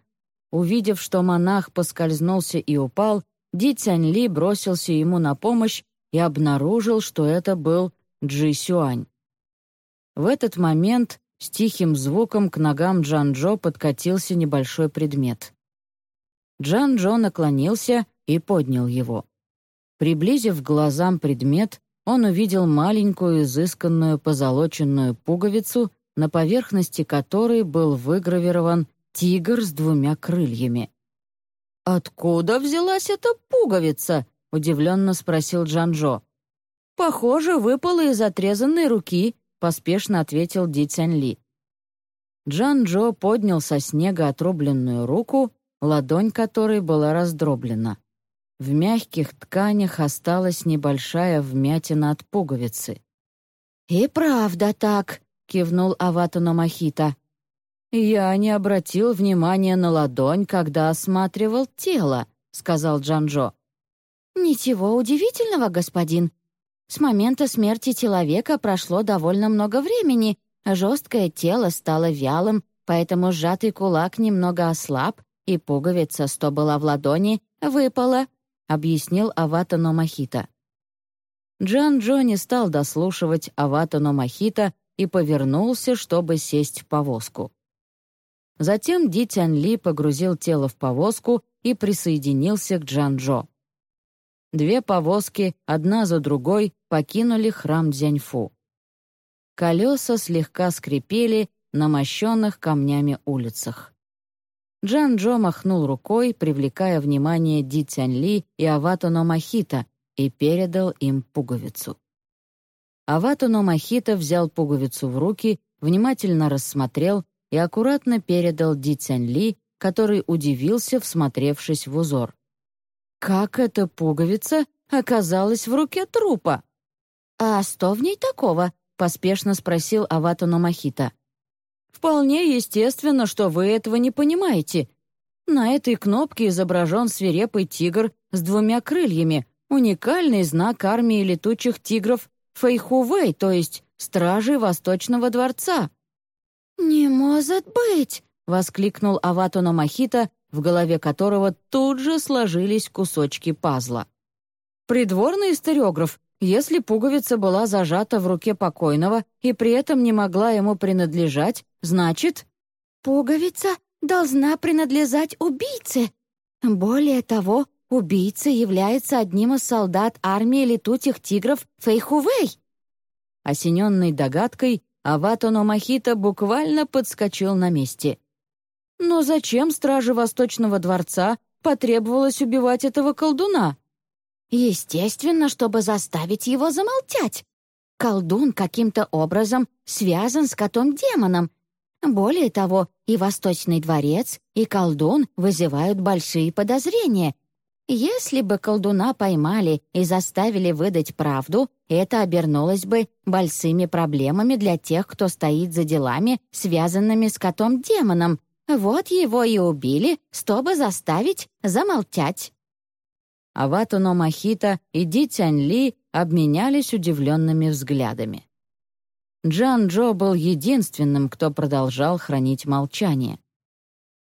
Увидев, что монах поскользнулся и упал, Ди Цянь-Ли бросился ему на помощь и обнаружил, что это был Джи Сюань. В этот момент с тихим звуком к ногам Джан-Джо подкатился небольшой предмет. Джан-Джо наклонился и поднял его. Приблизив глазам предмет, он увидел маленькую изысканную позолоченную пуговицу, на поверхности которой был выгравирован тигр с двумя крыльями. «Откуда взялась эта пуговица?» — удивленно спросил Джанжо. «Похоже, выпала из отрезанной руки», — поспешно ответил Ди Цянь Джан-Джо поднял со снега отрубленную руку, ладонь которой была раздроблена. В мягких тканях осталась небольшая вмятина от пуговицы. «И правда так», — кивнул Аватано Махита. «Я не обратил внимания на ладонь, когда осматривал тело», — сказал Джанжо. «Ничего удивительного, господин. С момента смерти человека прошло довольно много времени, жесткое тело стало вялым, поэтому сжатый кулак немного ослаб, и пуговица, что была в ладони, выпала», объяснил Авата Номахита. Джан Джо не стал дослушивать Аватано Махита и повернулся, чтобы сесть в повозку. Затем Ди Тянь Ли погрузил тело в повозку и присоединился к Джан Джо. Две повозки, одна за другой, покинули храм Дзяньфу. Колеса слегка скрипели на мощенных камнями улицах. Джан Джо махнул рукой, привлекая внимание Ди Цянь Ли и Аватано Махита, и передал им пуговицу. Аватано Махита взял пуговицу в руки, внимательно рассмотрел и аккуратно передал Ди Цянь Ли, который удивился, всмотревшись в узор. Как эта пуговица оказалась в руке трупа? «А что в ней такого?» — поспешно спросил Аватано Махита. «Вполне естественно, что вы этого не понимаете. На этой кнопке изображен свирепый тигр с двумя крыльями, уникальный знак армии летучих тигров Фэйхувэй, то есть стражей Восточного дворца». «Не может быть!» — воскликнул Аватано Махита, в голове которого тут же сложились кусочки пазла. Придворный историограф, если пуговица была зажата в руке покойного и при этом не могла ему принадлежать, значит... Пуговица должна принадлежать убийце. Более того, убийца является одним из солдат армии летучих тигров Фейхувей. Осененный догадкой, Аватоно Махита буквально подскочил на месте. Но зачем страже Восточного дворца потребовалось убивать этого колдуна? Естественно, чтобы заставить его замолчать. Колдун каким-то образом связан с котом-демоном. Более того, и Восточный дворец, и колдун вызывают большие подозрения. Если бы колдуна поймали и заставили выдать правду, это обернулось бы большими проблемами для тех, кто стоит за делами, связанными с котом-демоном, вот его и убили, чтобы заставить замолчать». Аватуно Махита и Ди Тянь Ли обменялись удивленными взглядами. Джан Джо был единственным, кто продолжал хранить молчание.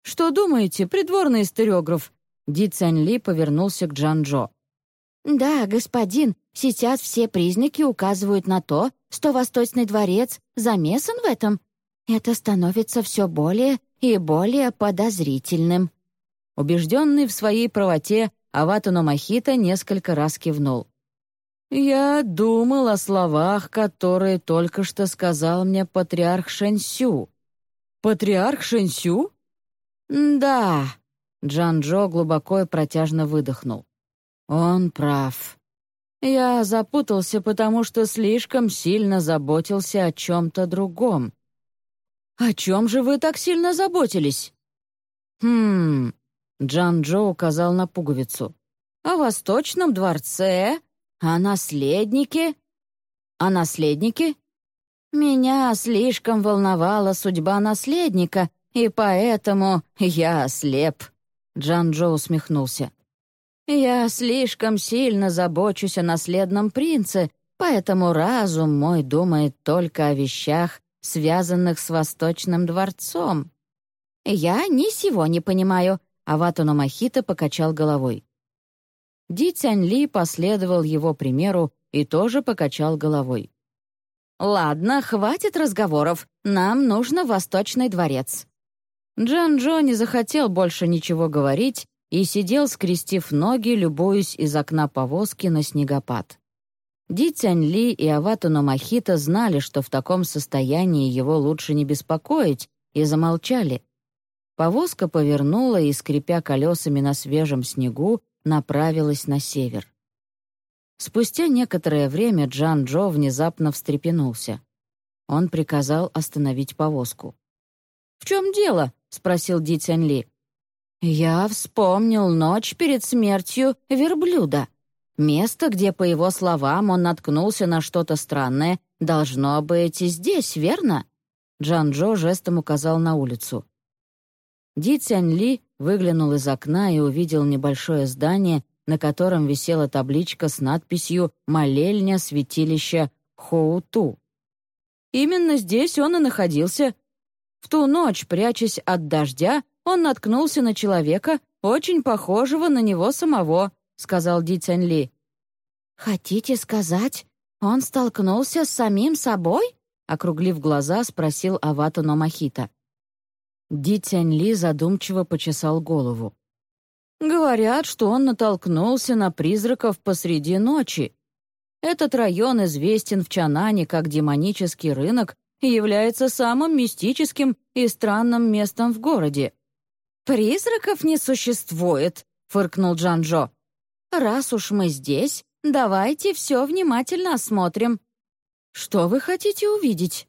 «Что думаете, придворный историограф?» Ди Цянь Ли повернулся к Джан Джо. «Да, господин, сейчас все признаки указывают на то, что Восточный дворец замесан в этом. Это становится все более и более подозрительным». Убежденный в своей правоте, Аватуно Махита несколько раз кивнул. «Я думал о словах, которые только что сказал мне патриарх Шэньсю». «Патриарх Шэньсю?» «Да», — Джан-Джо глубоко и протяжно выдохнул. «Он прав. Я запутался, потому что слишком сильно заботился о чем-то другом. «О чем же вы так сильно заботились?» «Хм...» — Джан Джо указал на пуговицу. «О Восточном дворце? О наследнике?» «О наследнике?» «Меня слишком волновала судьба наследника, и поэтому я ослеп», — Джан Джо усмехнулся. «Я слишком сильно забочусь о наследном принце, поэтому разум мой думает только о вещах, связанных с Восточным дворцом. «Я ни сего не понимаю», — Аватуно Махита покачал головой. Ди Цянь Ли последовал его примеру и тоже покачал головой. «Ладно, хватит разговоров. Нам нужно Восточный дворец». Джан Джо не захотел больше ничего говорить и сидел, скрестив ноги, любуясь из окна повозки на снегопад. Ди Цянь Ли и Аватуно Махита знали, что в таком состоянии его лучше не беспокоить, и замолчали. Повозка повернула и, скрипя колесами на свежем снегу, направилась на север. Спустя некоторое время Джан Джо внезапно встрепенулся. Он приказал остановить повозку. «В чем дело?» — спросил Ди Цянь Ли. «Я вспомнил ночь перед смертью верблюда», Место, где, по его словам, он наткнулся на что-то странное, должно быть и здесь, верно?» Джан-Джо жестом указал на улицу. Ди Цянь Ли выглянул из окна и увидел небольшое здание, на котором висела табличка с надписью «Молельня святилища Хоуту». Именно здесь он и находился. В ту ночь, прячась от дождя, он наткнулся на человека, очень похожего на него самого — сказал Ди Цянь Ли. «Хотите сказать, он столкнулся с самим собой?» округлив глаза, спросил Авата Номахита. Ди Тянь Ли задумчиво почесал голову. «Говорят, что он натолкнулся на призраков посреди ночи. Этот район известен в Чанане как демонический рынок и является самым мистическим и странным местом в городе». «Призраков не существует», — фыркнул Джанжо. «Раз уж мы здесь, давайте все внимательно осмотрим». «Что вы хотите увидеть?»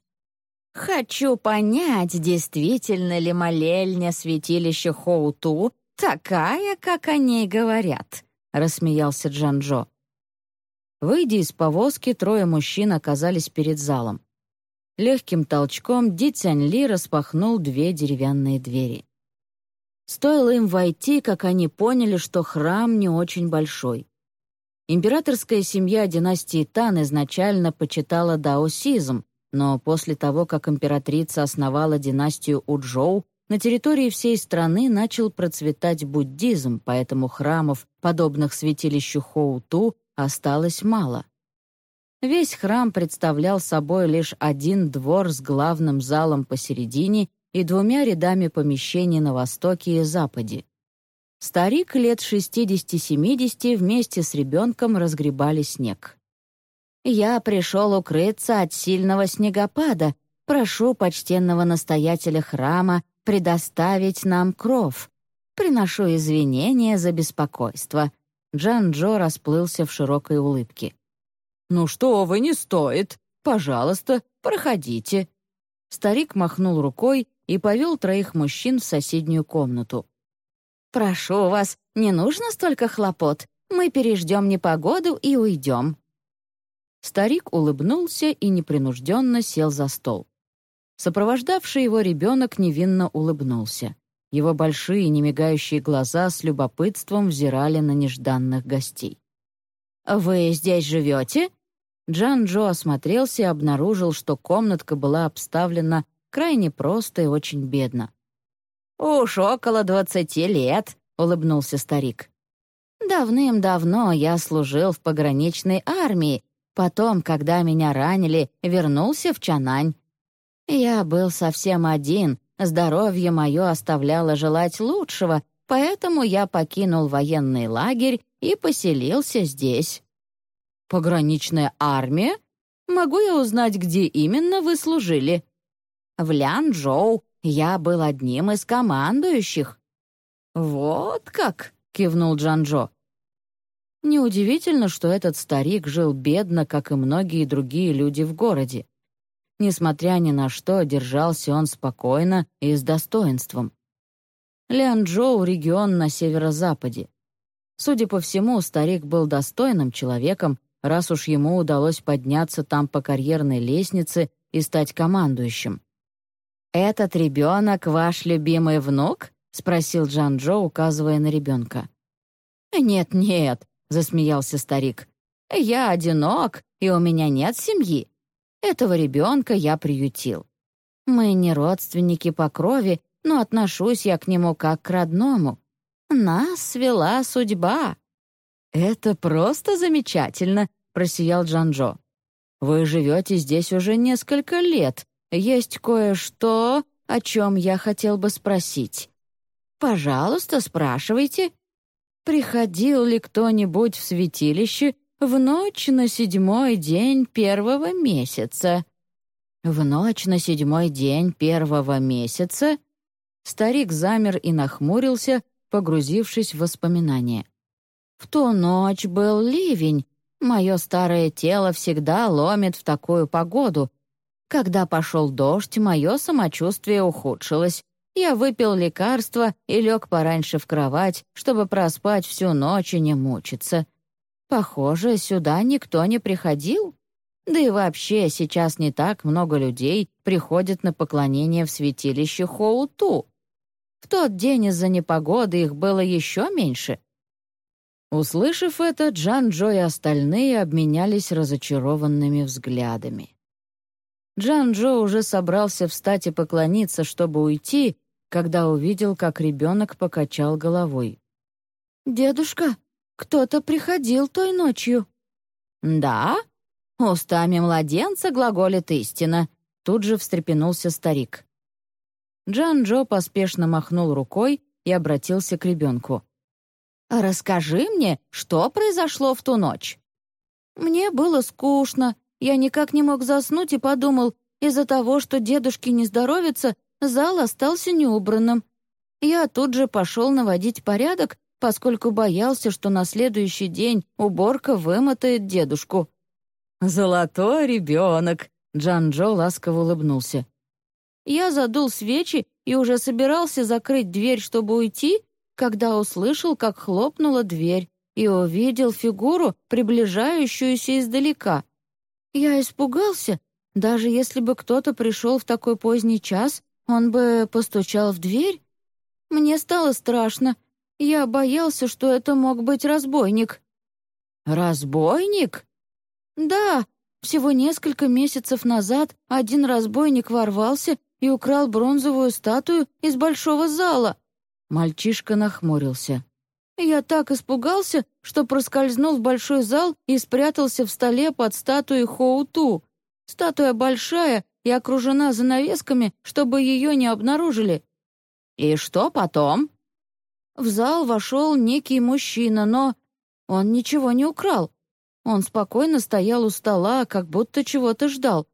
«Хочу понять, действительно ли молельня святилища Хоуту такая, как о ней говорят», — рассмеялся Джанжо. Выйдя из повозки, трое мужчин оказались перед залом. Легким толчком Ди Цянь Ли распахнул две деревянные двери. Стоило им войти, как они поняли, что храм не очень большой. Императорская семья династии Тан изначально почитала даосизм, но после того, как императрица основала династию Уджоу, на территории всей страны начал процветать буддизм, поэтому храмов, подобных святилищу Хоуту, осталось мало. Весь храм представлял собой лишь один двор с главным залом посередине и двумя рядами помещений на востоке и западе. Старик лет 60-70 вместе с ребенком разгребали снег. «Я пришел укрыться от сильного снегопада. Прошу почтенного настоятеля храма предоставить нам кров. Приношу извинения за беспокойство». Джан Джо расплылся в широкой улыбке. «Ну что вы, не стоит. Пожалуйста, проходите». Старик махнул рукой и повел троих мужчин в соседнюю комнату. «Прошу вас, не нужно столько хлопот. Мы переждем непогоду и уйдем». Старик улыбнулся и непринужденно сел за стол. Сопровождавший его ребенок невинно улыбнулся. Его большие немигающие глаза с любопытством взирали на нежданных гостей. «Вы здесь живете?» Джан Джо осмотрелся и обнаружил, что комнатка была обставлена крайне просто и очень бедно. «Уж около двадцати лет», — улыбнулся старик. «Давным-давно я служил в пограничной армии Потом, когда меня ранили, вернулся в Чанань. Я был совсем один, здоровье мое оставляло желать лучшего, поэтому я покинул военный лагерь и поселился здесь. «Пограничная армия? Могу я узнать, где именно вы служили?» «В Лянчжоу. Я был одним из командующих». «Вот как!» — кивнул Джанжо. Неудивительно, что этот старик жил бедно, как и многие другие люди в городе. Несмотря ни на что, держался он спокойно и с достоинством. Лянчжоу — регион на северо-западе. Судя по всему, старик был достойным человеком, раз уж ему удалось подняться там по карьерной лестнице и стать командующим. «Этот ребенок ваш любимый внук?» — спросил Джан Джо, указывая на ребенка. «Нет-нет, — засмеялся старик. «Я одинок, и у меня нет семьи. Этого ребенка я приютил. Мы не родственники по крови, но отношусь я к нему как к родному. Нас свела судьба». «Это просто замечательно», — просиял Джанжо. «Вы живете здесь уже несколько лет. Есть кое-что, о чем я хотел бы спросить». «Пожалуйста, спрашивайте», приходил ли кто-нибудь в святилище в ночь на седьмой день первого месяца. В ночь на седьмой день первого месяца старик замер и нахмурился, погрузившись в воспоминания. В ту ночь был ливень. Мое старое тело всегда ломит в такую погоду. Когда пошел дождь, мое самочувствие ухудшилось. Я выпил лекарство и лег пораньше в кровать, чтобы проспать всю ночь и не мучиться. Похоже, сюда никто не приходил. Да и вообще сейчас не так много людей приходят на поклонение в святилище Хоуту. В тот день из-за непогоды их было еще меньше. Услышав это, Джан Джо и остальные обменялись разочарованными взглядами. Джан Джо уже собрался встать и поклониться, чтобы уйти, когда увидел, как ребенок покачал головой. «Дедушка, кто-то приходил той ночью». «Да, устами младенца глаголит истина», — тут же встрепенулся старик. Джан-Джо поспешно махнул рукой и обратился к ребенку. «Расскажи мне, что произошло в ту ночь?» «Мне было скучно. Я никак не мог заснуть и подумал, из-за того, что дедушке не здоровится, зал остался неубранным. Я тут же пошел наводить порядок, поскольку боялся, что на следующий день уборка вымотает дедушку. «Золотой ребенок!» — Джан-Джо ласково улыбнулся. Я задул свечи и уже собирался закрыть дверь, чтобы уйти, когда услышал, как хлопнула дверь, и увидел фигуру, приближающуюся издалека. Я испугался. Даже если бы кто-то пришел в такой поздний час, он бы постучал в дверь. Мне стало страшно. Я боялся, что это мог быть разбойник. «Разбойник?» «Да, всего несколько месяцев назад один разбойник ворвался и украл бронзовую статую из большого зала». Мальчишка нахмурился. Я так испугался, что проскользнул в большой зал и спрятался в столе под статуей Хоуту. Статуя большая и окружена занавесками, чтобы ее не обнаружили. «И что потом?» В зал вошел некий мужчина, но он ничего не украл. Он спокойно стоял у стола, как будто чего-то ждал.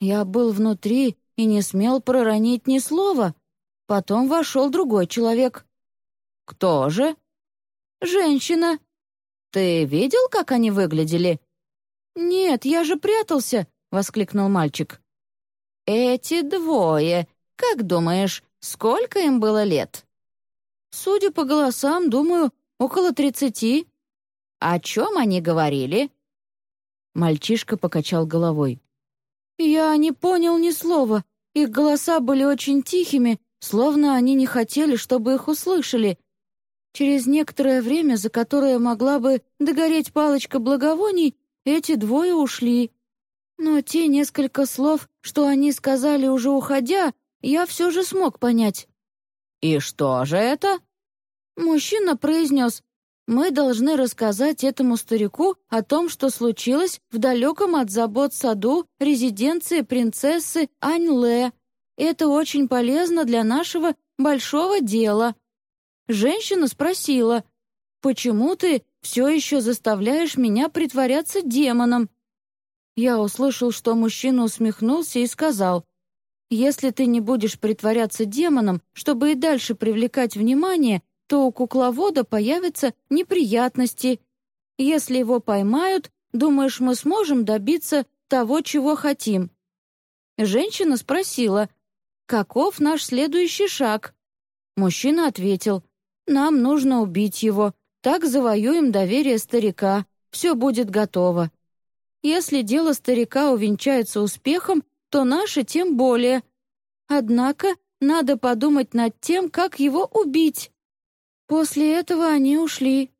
Я был внутри и не смел проронить ни слова. Потом вошел другой человек. «Кто же?» «Женщина». «Ты видел, как они выглядели?» «Нет, я же прятался», — воскликнул мальчик. «Эти двое, как думаешь, сколько им было лет?» «Судя по голосам, думаю, около тридцати». «О чем они говорили?» Мальчишка покачал головой. «Я не понял ни слова. Их голоса были очень тихими, словно они не хотели, чтобы их услышали. Через некоторое время, за которое могла бы догореть палочка благовоний, эти двое ушли. Но те несколько слов, что они сказали уже уходя, я все же смог понять. «И что же это?» Мужчина произнес, «Мы должны рассказать этому старику о том, что случилось в далеком от забот саду резиденции принцессы Аньле. Это очень полезно для нашего большого дела». Женщина спросила, «Почему ты все еще заставляешь меня притворяться демоном?» Я услышал, что мужчина усмехнулся и сказал, «Если ты не будешь притворяться демоном, чтобы и дальше привлекать внимание, то у кукловода появятся неприятности. Если его поймают, думаешь, мы сможем добиться того, чего хотим?» Женщина спросила, «Каков наш следующий шаг?» Мужчина ответил, нам нужно убить его. Так завоюем доверие старика. Все будет готово. Если дело старика увенчается успехом, то наше тем более. Однако надо подумать над тем, как его убить. После этого они ушли.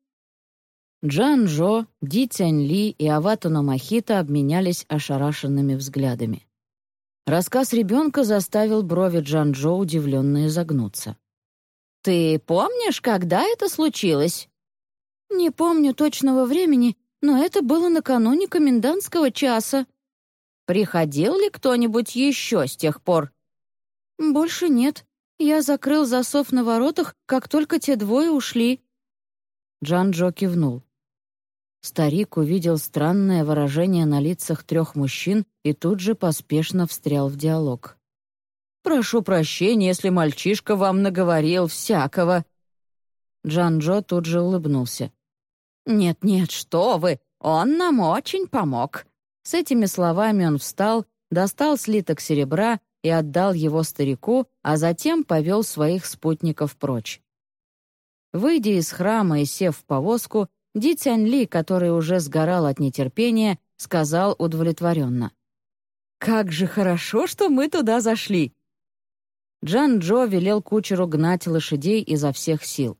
Джан Жо, Ди Цянь Ли и Аватуна Махита обменялись ошарашенными взглядами. Рассказ ребенка заставил брови Джан Джо удивленно изогнуться. «Ты помнишь, когда это случилось?» «Не помню точного времени, но это было накануне комендантского часа». «Приходил ли кто-нибудь еще с тех пор?» «Больше нет. Я закрыл засов на воротах, как только те двое ушли». Джан-Джо кивнул. Старик увидел странное выражение на лицах трех мужчин и тут же поспешно встрял в диалог. Прошу прощения, если мальчишка вам наговорил всякого». Джан-Джо тут же улыбнулся. «Нет-нет, что вы, он нам очень помог». С этими словами он встал, достал слиток серебра и отдал его старику, а затем повел своих спутников прочь. Выйдя из храма и сев в повозку, Ди Цянь Ли, который уже сгорал от нетерпения, сказал удовлетворенно. «Как же хорошо, что мы туда зашли! Джан-Джо велел кучеру гнать лошадей изо всех сил.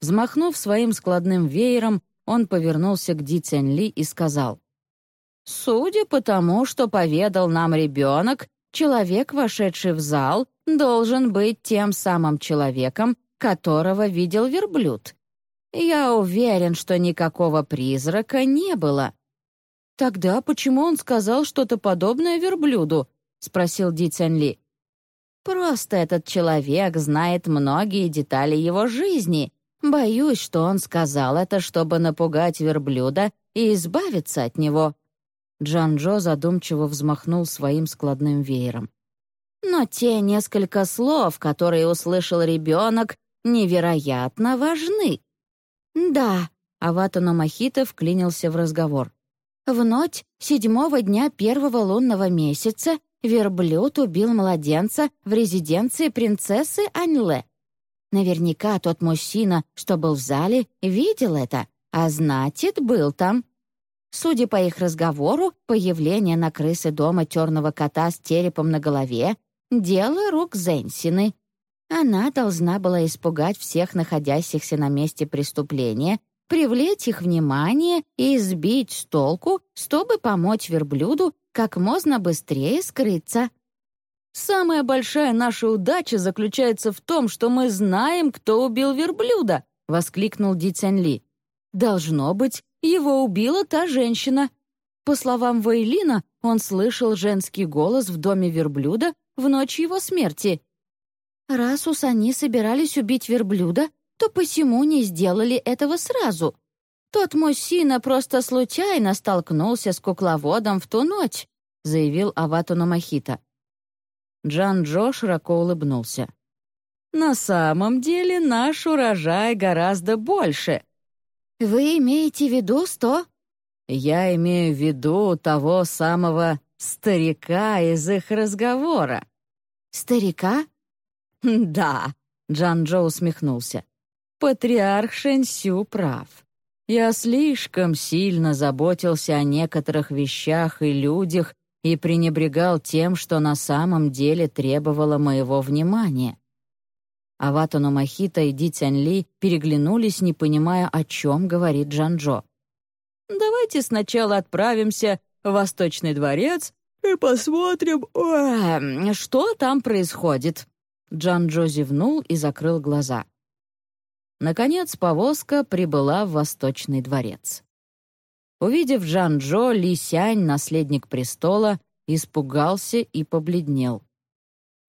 Взмахнув своим складным веером, он повернулся к Ди Цянь-Ли и сказал, «Судя по тому, что поведал нам ребенок, человек, вошедший в зал, должен быть тем самым человеком, которого видел верблюд. Я уверен, что никакого призрака не было. «Тогда почему он сказал что-то подобное верблюду?» — спросил Ди Цянли. «Просто этот человек знает многие детали его жизни. Боюсь, что он сказал это, чтобы напугать верблюда и избавиться от него». Джан-Джо задумчиво взмахнул своим складным веером. «Но те несколько слов, которые услышал ребенок, невероятно важны». «Да», — Аватано Махита вклинился в разговор. В ночь седьмого дня первого лунного месяца верблюд убил младенца в резиденции принцессы Аньле. Наверняка тот мужчина, что был в зале, видел это, а значит, был там. Судя по их разговору, появление на крыше дома черного кота с черепом на голове — дело рук Зенсины. Она должна была испугать всех находящихся на месте преступления привлечь их внимание и сбить с толку, чтобы помочь верблюду как можно быстрее скрыться. «Самая большая наша удача заключается в том, что мы знаем, кто убил верблюда», — воскликнул Ди Цянли. «Должно быть, его убила та женщина». По словам Вейлина, он слышал женский голос в доме верблюда в ночь его смерти. «Раз уж они собирались убить верблюда, то почему не сделали этого сразу? Тот мужчина просто случайно столкнулся с кукловодом в ту ночь», заявил Аватуна Махита. Джан Джо широко улыбнулся. «На самом деле наш урожай гораздо больше». «Вы имеете в виду сто?» «Я имею в виду того самого старика из их разговора». «Старика?» «Да», — Джан Джо усмехнулся. Патриарх Шэньсю прав. Я слишком сильно заботился о некоторых вещах и людях и пренебрегал тем, что на самом деле требовало моего внимания. Аватану Махита и Ди Цяньли переглянулись, не понимая, о чем говорит Джанжо. «Давайте сначала отправимся в Восточный дворец и посмотрим, что там происходит». Джанжо зевнул и закрыл глаза. Наконец повозка прибыла в Восточный дворец. Увидев Джан-Джо, Ли Сянь, наследник престола, испугался и побледнел.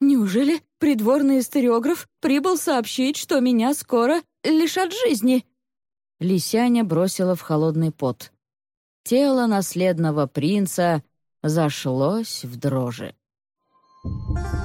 «Неужели придворный историограф прибыл сообщить, что меня скоро лишат жизни?» Лисяня бросила в холодный пот. Тело наследного принца зашлось в дрожи. Thank you.